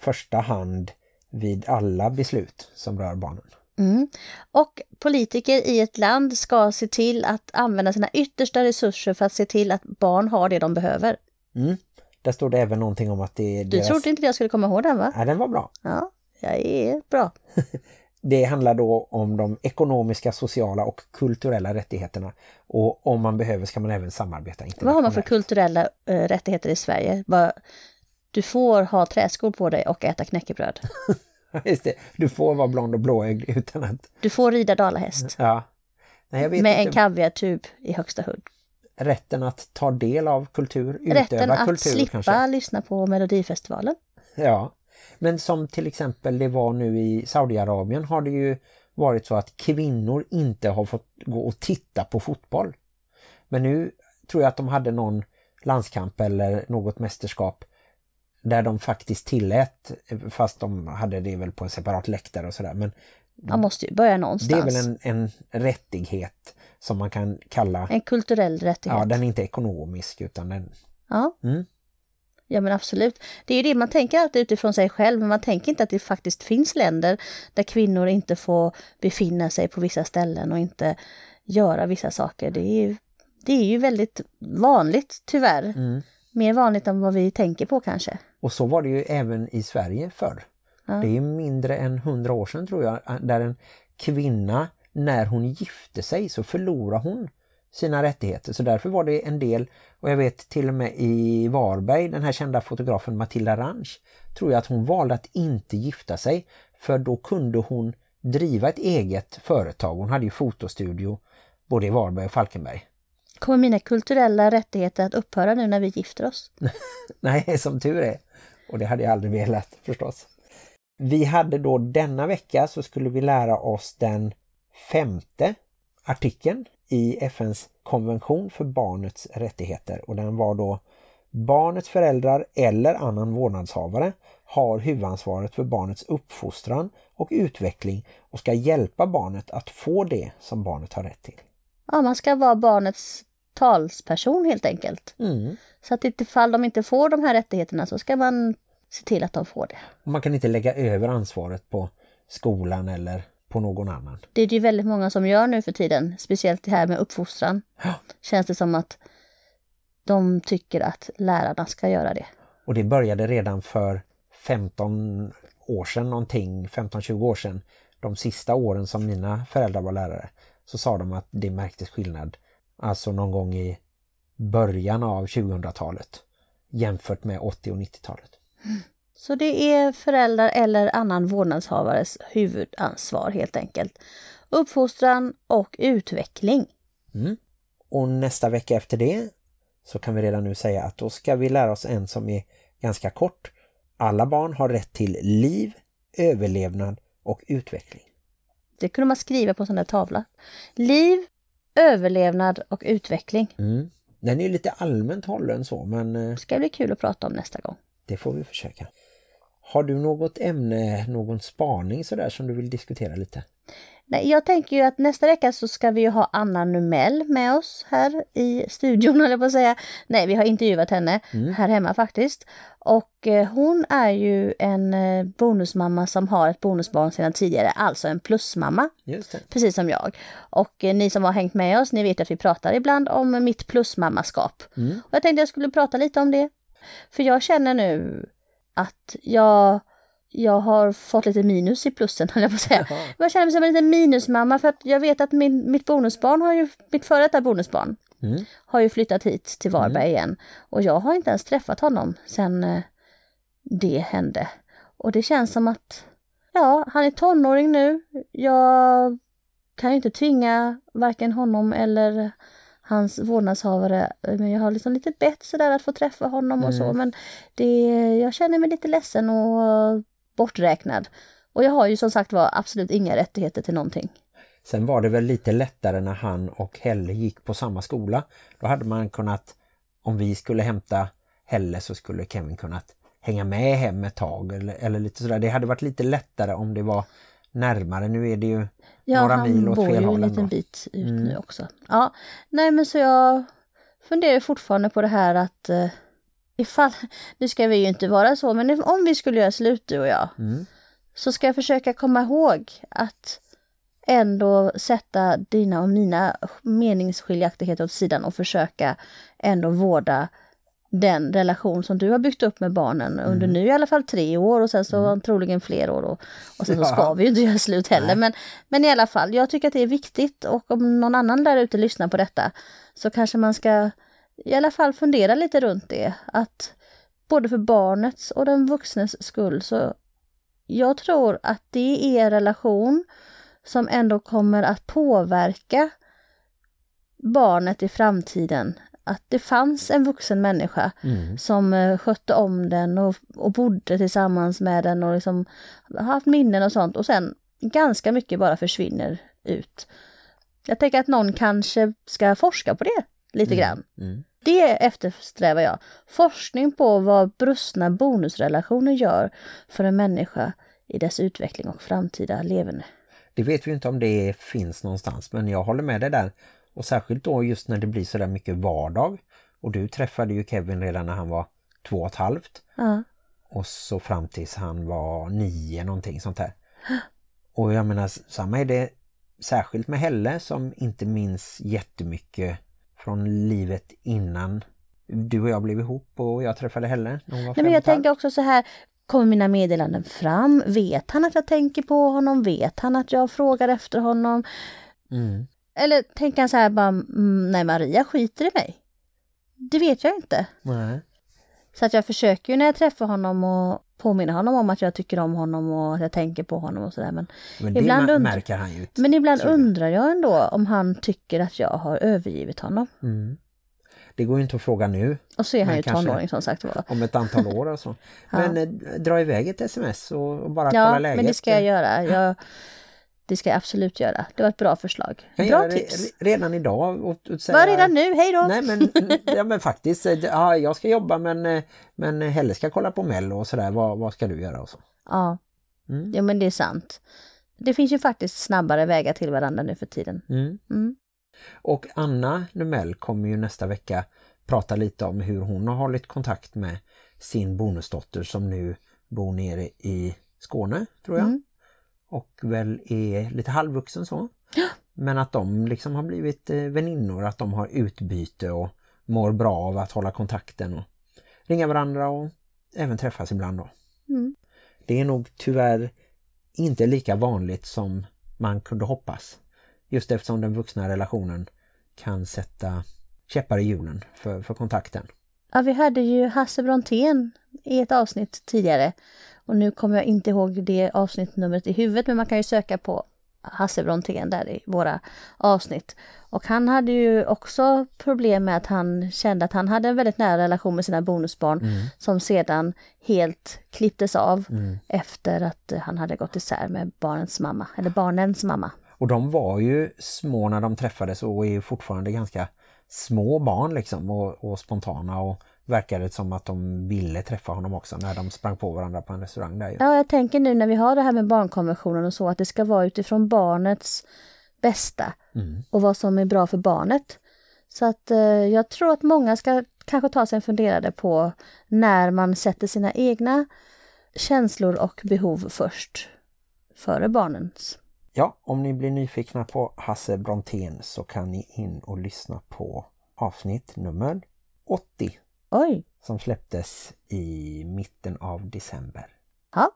[SPEAKER 1] första hand vid alla beslut som rör barnen.
[SPEAKER 2] Mm. Och politiker i ett land ska se till att använda sina yttersta resurser för att se till att barn har det de behöver.
[SPEAKER 1] Mm. Där står det även någonting om att det är
[SPEAKER 2] Du trodde inte jag skulle komma ihåg den va?
[SPEAKER 1] Nej, den var bra.
[SPEAKER 2] Ja, jag är bra.
[SPEAKER 1] Det handlar då om de ekonomiska, sociala och kulturella rättigheterna. Och om man behöver ska man även samarbeta.
[SPEAKER 2] Vad har man för kulturella eh, rättigheter i Sverige? Vad, du får ha träskor på dig och äta knäckebröd.
[SPEAKER 1] Just det. Du får vara blond och blåögd utan att...
[SPEAKER 2] Du får rida dalahäst
[SPEAKER 1] Ja. Nej,
[SPEAKER 2] med en
[SPEAKER 1] inte.
[SPEAKER 2] kaviartub i högsta hugg.
[SPEAKER 1] Rätten att ta del av kultur,
[SPEAKER 2] Rätten
[SPEAKER 1] utöva
[SPEAKER 2] att
[SPEAKER 1] kultur
[SPEAKER 2] slippa
[SPEAKER 1] kanske.
[SPEAKER 2] lyssna på Melodifestivalen.
[SPEAKER 1] Ja. Men som till exempel det var nu i Saudiarabien har det ju varit så att kvinnor inte har fått gå och titta på fotboll. Men nu tror jag att de hade någon landskamp eller något mästerskap där de faktiskt tillät, fast de hade det väl på en separat läktare och sådär. Men
[SPEAKER 2] Man måste ju börja
[SPEAKER 1] det är
[SPEAKER 2] någonstans.
[SPEAKER 1] väl en, en rättighet som man kan kalla,
[SPEAKER 2] En kulturell rättighet.
[SPEAKER 1] ja den är inte ekonomisk utan den,
[SPEAKER 2] Ja.
[SPEAKER 1] Mm.
[SPEAKER 2] ja, men absolut. Det är ju det man tänker alltid utifrån sig själv, men man tänker inte att det faktiskt finns länder där kvinnor inte får befinna sig på vissa ställen och inte göra vissa saker. Det är ju, det är ju väldigt vanligt, tyvärr.
[SPEAKER 1] Mm.
[SPEAKER 2] Mer vanligt än vad vi tänker på kanske.
[SPEAKER 1] Och så var det ju även i Sverige förr.
[SPEAKER 2] Ja.
[SPEAKER 1] Det är mindre än hundra år sedan tror jag, där en kvinna, när hon gifte sig så förlorade hon sina rättigheter. Så därför var det en del, och jag vet till och med i Varberg, den här kända fotografen Matilda Ranch, tror jag att hon valde att inte gifta sig. För då kunde hon driva ett eget företag. Hon hade ju fotostudio både i Varberg och Falkenberg.
[SPEAKER 2] Kommer mina kulturella rättigheter att upphöra nu när vi gifter oss?
[SPEAKER 1] Nej, som tur är. Och det hade jag aldrig velat förstås. Vi hade då denna vecka så skulle vi lära oss den femte artikeln i FNs konvention för barnets rättigheter. Och den var då barnets föräldrar eller annan vårdnadshavare har huvudansvaret för barnets uppfostran och utveckling och ska hjälpa barnet att få det som barnet har rätt till.
[SPEAKER 2] Ja, man ska vara barnets talsperson helt enkelt.
[SPEAKER 1] Mm.
[SPEAKER 2] Så att ifall de inte får de här rättigheterna så ska man se till att de får det.
[SPEAKER 1] Man kan inte lägga över ansvaret på skolan eller på någon annan.
[SPEAKER 2] Det är det ju väldigt många som gör nu för tiden, speciellt det här med uppfostran.
[SPEAKER 1] Ja.
[SPEAKER 2] Känns det som att de tycker att lärarna ska göra det.
[SPEAKER 1] Och det började redan för 15 år sedan någonting, 15-20 år sedan. De sista åren som mina föräldrar var lärare så sa de att det märktes skillnad. Alltså någon gång i början av 2000-talet jämfört med 80- och 90-talet.
[SPEAKER 2] Så det är föräldrar eller annan vårdnadshavares huvudansvar helt enkelt. Uppfostran och utveckling.
[SPEAKER 1] Mm. Och nästa vecka efter det så kan vi redan nu säga att då ska vi lära oss en som är ganska kort. Alla barn har rätt till liv, överlevnad och utveckling.
[SPEAKER 2] Det kunde man skriva på en sån där tavla. Liv, överlevnad och utveckling.
[SPEAKER 1] Mm. Den är ju lite allmänt hållen så men eh,
[SPEAKER 2] Ska bli kul att prata om nästa gång.
[SPEAKER 1] det får vi försöka. Har du något ämne, någon spaning sådär som du vill diskutera lite?
[SPEAKER 2] Nej, jag tänker ju att nästa vecka så ska vi ju ha Anna Numell med oss här i studion, eller på att säga. Nej, vi har intervjuat henne här hemma faktiskt. Och eh, hon är ju en eh, bonusmamma som har ett bonusbarn sedan tidigare, alltså en plusmamma. Precis som jag. Och eh, ni som har hängt med oss, ni vet att vi pratar ibland om mitt plusmammaskap. Och jag tänkte jag skulle prata lite om det. För jag känner nu att jag, jag har fått lite minus i plussen, höll jag på att säga. Jag känner mig som en liten minusmamma för att jag vet att min, mitt bonusbarn har ju, mitt före detta bonusbarn,
[SPEAKER 1] Mm.
[SPEAKER 2] har ju flyttat hit till Varberg igen. Och jag har inte ens träffat honom sedan eh, det hände. Och det känns som att, ja, han är tonåring nu. Jag kan ju inte tvinga varken honom eller hans vårdnadshavare. Men jag har liksom lite bett sådär att få träffa honom och så. Men det, jag känner mig lite ledsen och eh, borträknad. Och jag har ju som sagt var absolut inga rättigheter till någonting.
[SPEAKER 1] Sen var det väl lite lättare när han och Helle gick på samma skola. Då hade man kunnat, om vi skulle hämta Helle så skulle Kevin kunnat hänga med hem ett tag eller, eller lite sådär. Det hade varit lite lättare om det var närmare. Nu är det ju
[SPEAKER 2] Ja,
[SPEAKER 1] några
[SPEAKER 2] han
[SPEAKER 1] mil åt
[SPEAKER 2] bor
[SPEAKER 1] fel
[SPEAKER 2] ju
[SPEAKER 1] håll
[SPEAKER 2] en liten bit ut nu också. Ja, nej men så jag funderar fortfarande på det här att eh, ifall, nu ska vi ju inte vara så, men om vi skulle göra slut du och jag,
[SPEAKER 1] Mm.
[SPEAKER 2] så ska jag försöka komma ihåg att ändå sätta dina och mina meningsskiljaktigheter åt sidan och försöka ändå vårda den relation som du har byggt upp med barnen under nu i alla fall tre år och sen så troligen fler år och, och sen så ska
[SPEAKER 1] Ja.
[SPEAKER 2] vi ju inte göra slut heller. Men, men i alla fall, jag tycker att det är viktigt och om någon annan där ute lyssnar på detta så kanske man ska i alla fall fundera lite runt det. Att både för barnets och den vuxnes skull så jag tror att det är en relation som ändå kommer att påverka barnet i framtiden. Att det fanns en vuxen människa
[SPEAKER 1] Mm.
[SPEAKER 2] som eh, skötte om den och, och bodde tillsammans med den och liksom haft minnen och sånt och sen ganska mycket bara försvinner ut. Jag tänker att någon kanske ska forska på det lite grann.
[SPEAKER 1] Mm.
[SPEAKER 2] Det eftersträvar jag. Forskning på vad brustna bonusrelationer gör för en människa i dess utveckling och framtida levande.
[SPEAKER 1] Det vet vi inte om det finns någonstans men jag håller med dig där. Och särskilt då just när det blir så där mycket vardag. Och du träffade ju Kevin redan när han var två och ett halvt.
[SPEAKER 2] Ja.
[SPEAKER 1] Och så fram tills han var nio någonting sånt där. Och jag menar samma är det särskilt med Helle som inte minns jättemycket från livet innan du och jag blev ihop och jag träffade Helle.
[SPEAKER 2] Nej, men jag tänker också så här, kommer mina meddelanden fram? Vet han att jag tänker på honom? Vet han att jag frågar efter honom?
[SPEAKER 1] Mm.
[SPEAKER 2] Eller tänker han så här bara, mm, nej Maria skiter i mig? Det vet jag inte.
[SPEAKER 1] Nej.
[SPEAKER 2] Så att jag försöker ju när jag träffar honom och påminna honom om att jag tycker om honom och att jag tänker på honom och sådär. Men,
[SPEAKER 1] Men det
[SPEAKER 2] Ibland
[SPEAKER 1] märker han ju.
[SPEAKER 2] men ibland undrar jag ändå om han tycker att jag har övergivit honom.
[SPEAKER 1] Mm. Det går ju inte att fråga nu
[SPEAKER 2] Och så är han ju tonåring som sagt var.
[SPEAKER 1] om ett antal år och så. Men eh, dra iväg ett sms och, och bara kolla
[SPEAKER 2] Ja,
[SPEAKER 1] läget.
[SPEAKER 2] men det ska jag göra. Jag, det ska jag absolut göra. Det var ett bra förslag.
[SPEAKER 1] Kan
[SPEAKER 2] Bra tips.
[SPEAKER 1] re- redan idag. Och, och säga,
[SPEAKER 2] Var redan nu, hej då!
[SPEAKER 1] Nej men, ja, men faktiskt, eh, ja, jag ska jobba men, eh, men Helle ska kolla på Mello och sådär. Vad, vad ska du göra och så?
[SPEAKER 2] Ja.
[SPEAKER 1] Mm.
[SPEAKER 2] ja, men det är sant. Det finns ju faktiskt snabbare vägar till varandra nu för tiden.
[SPEAKER 1] Mm.
[SPEAKER 2] Mm.
[SPEAKER 1] Och Anna Numell kommer ju nästa vecka prata lite om hur hon har hållit kontakt med sin bonusdotter som nu bor nere i Skåne, tror jag.
[SPEAKER 2] Mm.
[SPEAKER 1] Och väl är lite halvvuxen så. Men att de liksom har blivit eh, väninnor, att de har utbyte och mår bra av att hålla kontakten och ringa varandra och även träffas ibland då.
[SPEAKER 2] Mm.
[SPEAKER 1] Det är nog tyvärr inte lika vanligt som man kunde hoppas. Just eftersom den vuxna relationen kan sätta käppar i hjulen för, för kontakten.
[SPEAKER 2] Ja, vi hade ju Hasse Brontén i ett avsnitt tidigare. Och nu kommer jag inte ihåg det avsnittnumret i huvudet, men man kan ju söka på Hasse Brontén där i våra avsnitt. Och han hade ju också problem med att han kände att han hade en väldigt nära relation med sina bonusbarn som sedan helt klipptes av efter att han hade gått isär med barnens mamma, eller barnens mamma.
[SPEAKER 1] Och de var ju små när de träffades och är ju fortfarande ganska små barn liksom och, och spontana och verkar det som att de ville träffa honom också när de sprang på varandra på en restaurang där ju.
[SPEAKER 2] Ja, jag tänker nu när vi har det här med barnkonventionen och så att det ska vara utifrån barnets bästa
[SPEAKER 1] Mm.
[SPEAKER 2] och vad som är bra för barnet. Så att eh, jag tror att många ska kanske ta sig en funderare på när man sätter sina egna känslor och behov först före barnens.
[SPEAKER 1] Ja, om ni blir nyfikna på Hasse Brontén så kan ni in och lyssna på avsnitt nummer 80
[SPEAKER 2] Oj,
[SPEAKER 1] som släpptes i mitten av december.
[SPEAKER 2] ja,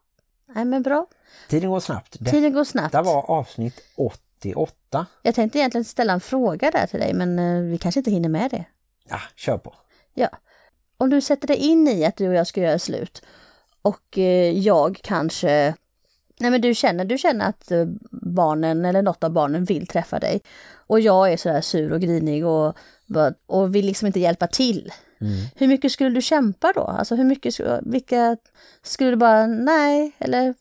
[SPEAKER 2] nej men bra.
[SPEAKER 1] Tiden går snabbt.
[SPEAKER 2] Tiden går snabbt.
[SPEAKER 1] Detta var avsnitt 88.
[SPEAKER 2] Jag tänkte egentligen ställa en fråga där till dig men eh, vi kanske inte hinner med det.
[SPEAKER 1] Ja, kör på.
[SPEAKER 2] Ja. Om du sätter dig in i att du och jag ska göra slut och eh, jag kanske... Nej men du känner, du känner att eh, barnen eller något av barnen vill träffa dig och jag är sådär sur och grinig och, och vill liksom inte hjälpa till.
[SPEAKER 1] Mm.
[SPEAKER 2] Hur mycket skulle du kämpa då? Alltså hur mycket, skulle- vilka, skulle du bara nej eller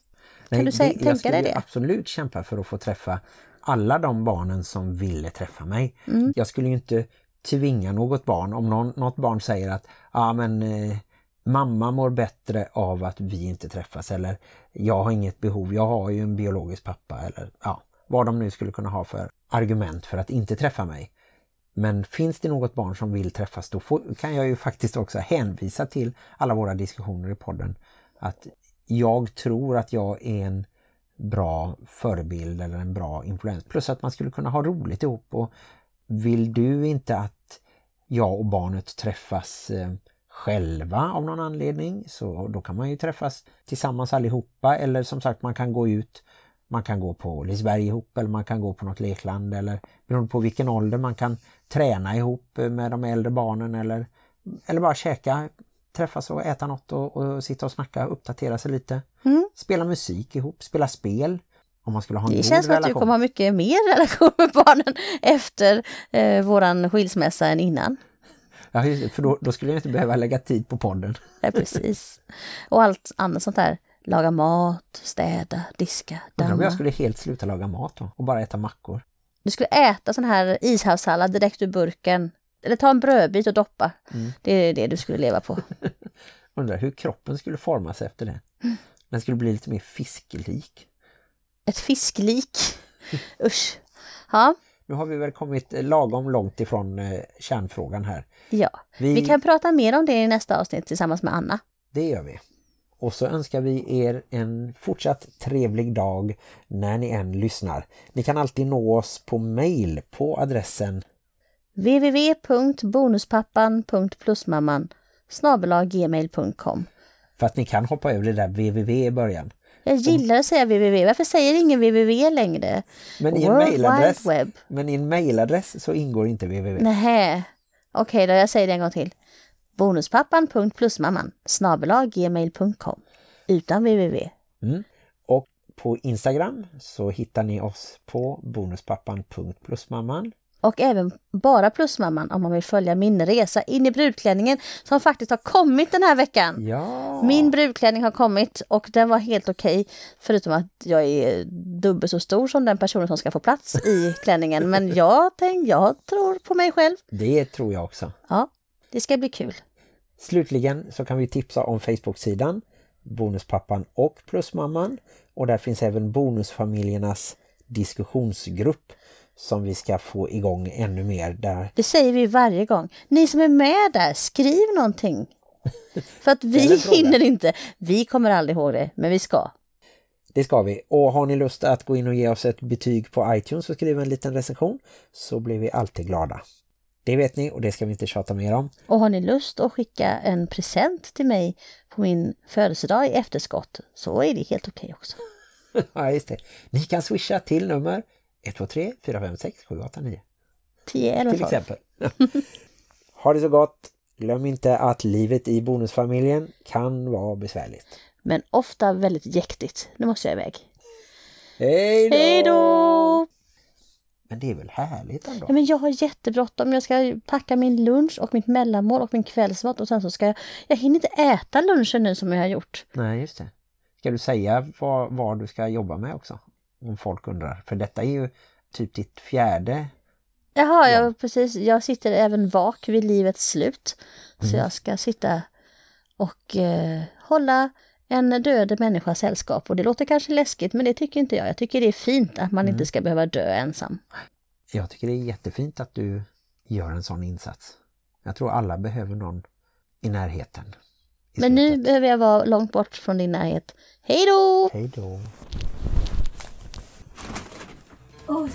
[SPEAKER 2] Kan du
[SPEAKER 1] det- jag
[SPEAKER 2] tänka
[SPEAKER 1] skulle
[SPEAKER 2] dig det?
[SPEAKER 1] absolut kämpa för att få träffa alla de barnen som ville träffa mig.
[SPEAKER 2] Mm.
[SPEAKER 1] Jag skulle ju inte tvinga något barn. Om någon, något barn säger att ja men eh, mamma mår bättre av att vi inte träffas eller jag har inget behov, jag har ju en biologisk pappa eller ja, vad de nu skulle kunna ha för argument för att inte träffa mig. Men finns det något barn som vill träffas då får, kan jag ju faktiskt också hänvisa till alla våra diskussioner i podden att jag tror att jag är en bra förebild eller en bra influens. Plus att man skulle kunna ha roligt ihop och vill du inte att jag och barnet träffas eh, själva av någon anledning så då kan man ju träffas tillsammans allihopa eller som sagt man kan gå ut man kan gå på Liseberg ihop eller man kan gå på något lekland eller beroende på vilken ålder man kan träna ihop med de äldre barnen eller, eller bara käka, träffas och äta något och, och sitta och snacka, uppdatera sig lite.
[SPEAKER 2] Mm.
[SPEAKER 1] Spela musik ihop, spela spel om man skulle ha en
[SPEAKER 2] Det känns som att du kommer ha mycket mer relation med barnen efter eh, våran skilsmässa än innan.
[SPEAKER 1] Ja, för då, då skulle jag inte behöva lägga tid på podden.
[SPEAKER 2] Ja, precis. Och allt annat sånt där. Laga mat, städa, diska,
[SPEAKER 1] Undrar om
[SPEAKER 2] damma.
[SPEAKER 1] jag skulle helt sluta laga mat då och bara äta mackor.
[SPEAKER 2] Du skulle äta sån här ishavssallad direkt ur burken. Eller ta en brödbit och doppa.
[SPEAKER 1] Mm.
[SPEAKER 2] Det är det du skulle leva på.
[SPEAKER 1] Undrar hur kroppen skulle formas efter det. Den skulle bli lite mer fisklik.
[SPEAKER 2] Ett fisklik. Usch. Ja,
[SPEAKER 1] Nu har vi väl kommit lagom långt ifrån eh, kärnfrågan här.
[SPEAKER 2] ja.
[SPEAKER 1] Vi,
[SPEAKER 2] Vi kan prata mer om det i nästa avsnitt tillsammans med Anna.
[SPEAKER 1] Det gör vi. Och så önskar vi er en fortsatt trevlig dag när ni än lyssnar. Ni kan alltid nå oss på mail på adressen
[SPEAKER 2] www.bonuspappan.plusmamman gmail.com
[SPEAKER 1] för att ni kan hoppa över det där www i början.
[SPEAKER 2] Jag gillar att säga www. Varför säger ingen www längre?
[SPEAKER 1] Men i en mailadress, men i en mailadress så ingår inte www.
[SPEAKER 2] Nähä. Okej då, jag säger det en gång till. Bonuspappan.plusmamman gmail.com Utan www.
[SPEAKER 1] Och på Instagram så hittar ni oss på bonuspappan.plusmamman.
[SPEAKER 2] Och även bara plusmamman om man vill följa min resa in i brudklänningen som faktiskt har kommit den här veckan.
[SPEAKER 1] Ja,
[SPEAKER 2] Min brudklänning har kommit och den var helt okej. Förutom att jag är dubbelt så stor som den personen som ska få plats i klänningen. Men jag, tänk, jag tror på mig själv.
[SPEAKER 1] det tror jag också.
[SPEAKER 2] Ja, det ska bli kul.
[SPEAKER 1] Slutligen så kan vi tipsa om Facebook-sidan Bonuspappan och Plusmamman och där finns även bonusfamiljernas diskussionsgrupp som vi ska få igång ännu mer där.
[SPEAKER 2] Det säger vi varje gång. Ni som är med där, skriv någonting. För att vi hinner inte. Vi kommer aldrig ihåg det, men vi ska.
[SPEAKER 1] Det ska vi. Och har ni lust att gå in och ge oss ett betyg på iTunes och skriva en liten recension så blir vi alltid glada. Det vet ni och det ska vi inte tjata mer om.
[SPEAKER 2] Och har ni lust att skicka en present till mig på min födelsedag i efterskott så är det helt okej också.
[SPEAKER 1] ja, just det. Ni kan swisha till nummer 123 456 789
[SPEAKER 2] 10 eller
[SPEAKER 1] till
[SPEAKER 2] 12.
[SPEAKER 1] exempel. ha det så gott. Glöm inte att livet i bonusfamiljen kan vara besvärligt.
[SPEAKER 2] Men ofta väldigt jäktigt. Nu måste jag iväg.
[SPEAKER 1] Hej då!
[SPEAKER 2] Hej då!
[SPEAKER 1] Men det är väl härligt ändå?
[SPEAKER 2] Ja, men jag har jättebråttom. Jag ska packa min lunch och mitt mellanmål och min kvällsmat och sen så ska jag... Jag hinner inte äta lunchen nu som jag har gjort.
[SPEAKER 1] Nej, just det. Ska du säga vad, vad du ska jobba med också? Om folk undrar. För detta är ju typ ditt fjärde
[SPEAKER 2] Jaha, ja, precis. Jag sitter även vak vid livets slut. Så
[SPEAKER 1] Mm.
[SPEAKER 2] jag ska sitta och eh, hålla en död människa sällskap. Och det låter kanske läskigt, men det tycker inte jag. Jag tycker det är fint att man
[SPEAKER 1] Mm.
[SPEAKER 2] inte ska behöva dö ensam.
[SPEAKER 1] Jag tycker det är jättefint att du gör en sån insats. Jag tror alla behöver någon i närheten. i
[SPEAKER 2] Men nu
[SPEAKER 1] slutet.
[SPEAKER 2] behöver jag vara långt bort från din närhet. Hej då!
[SPEAKER 1] Hej då.
[SPEAKER 3] Oh,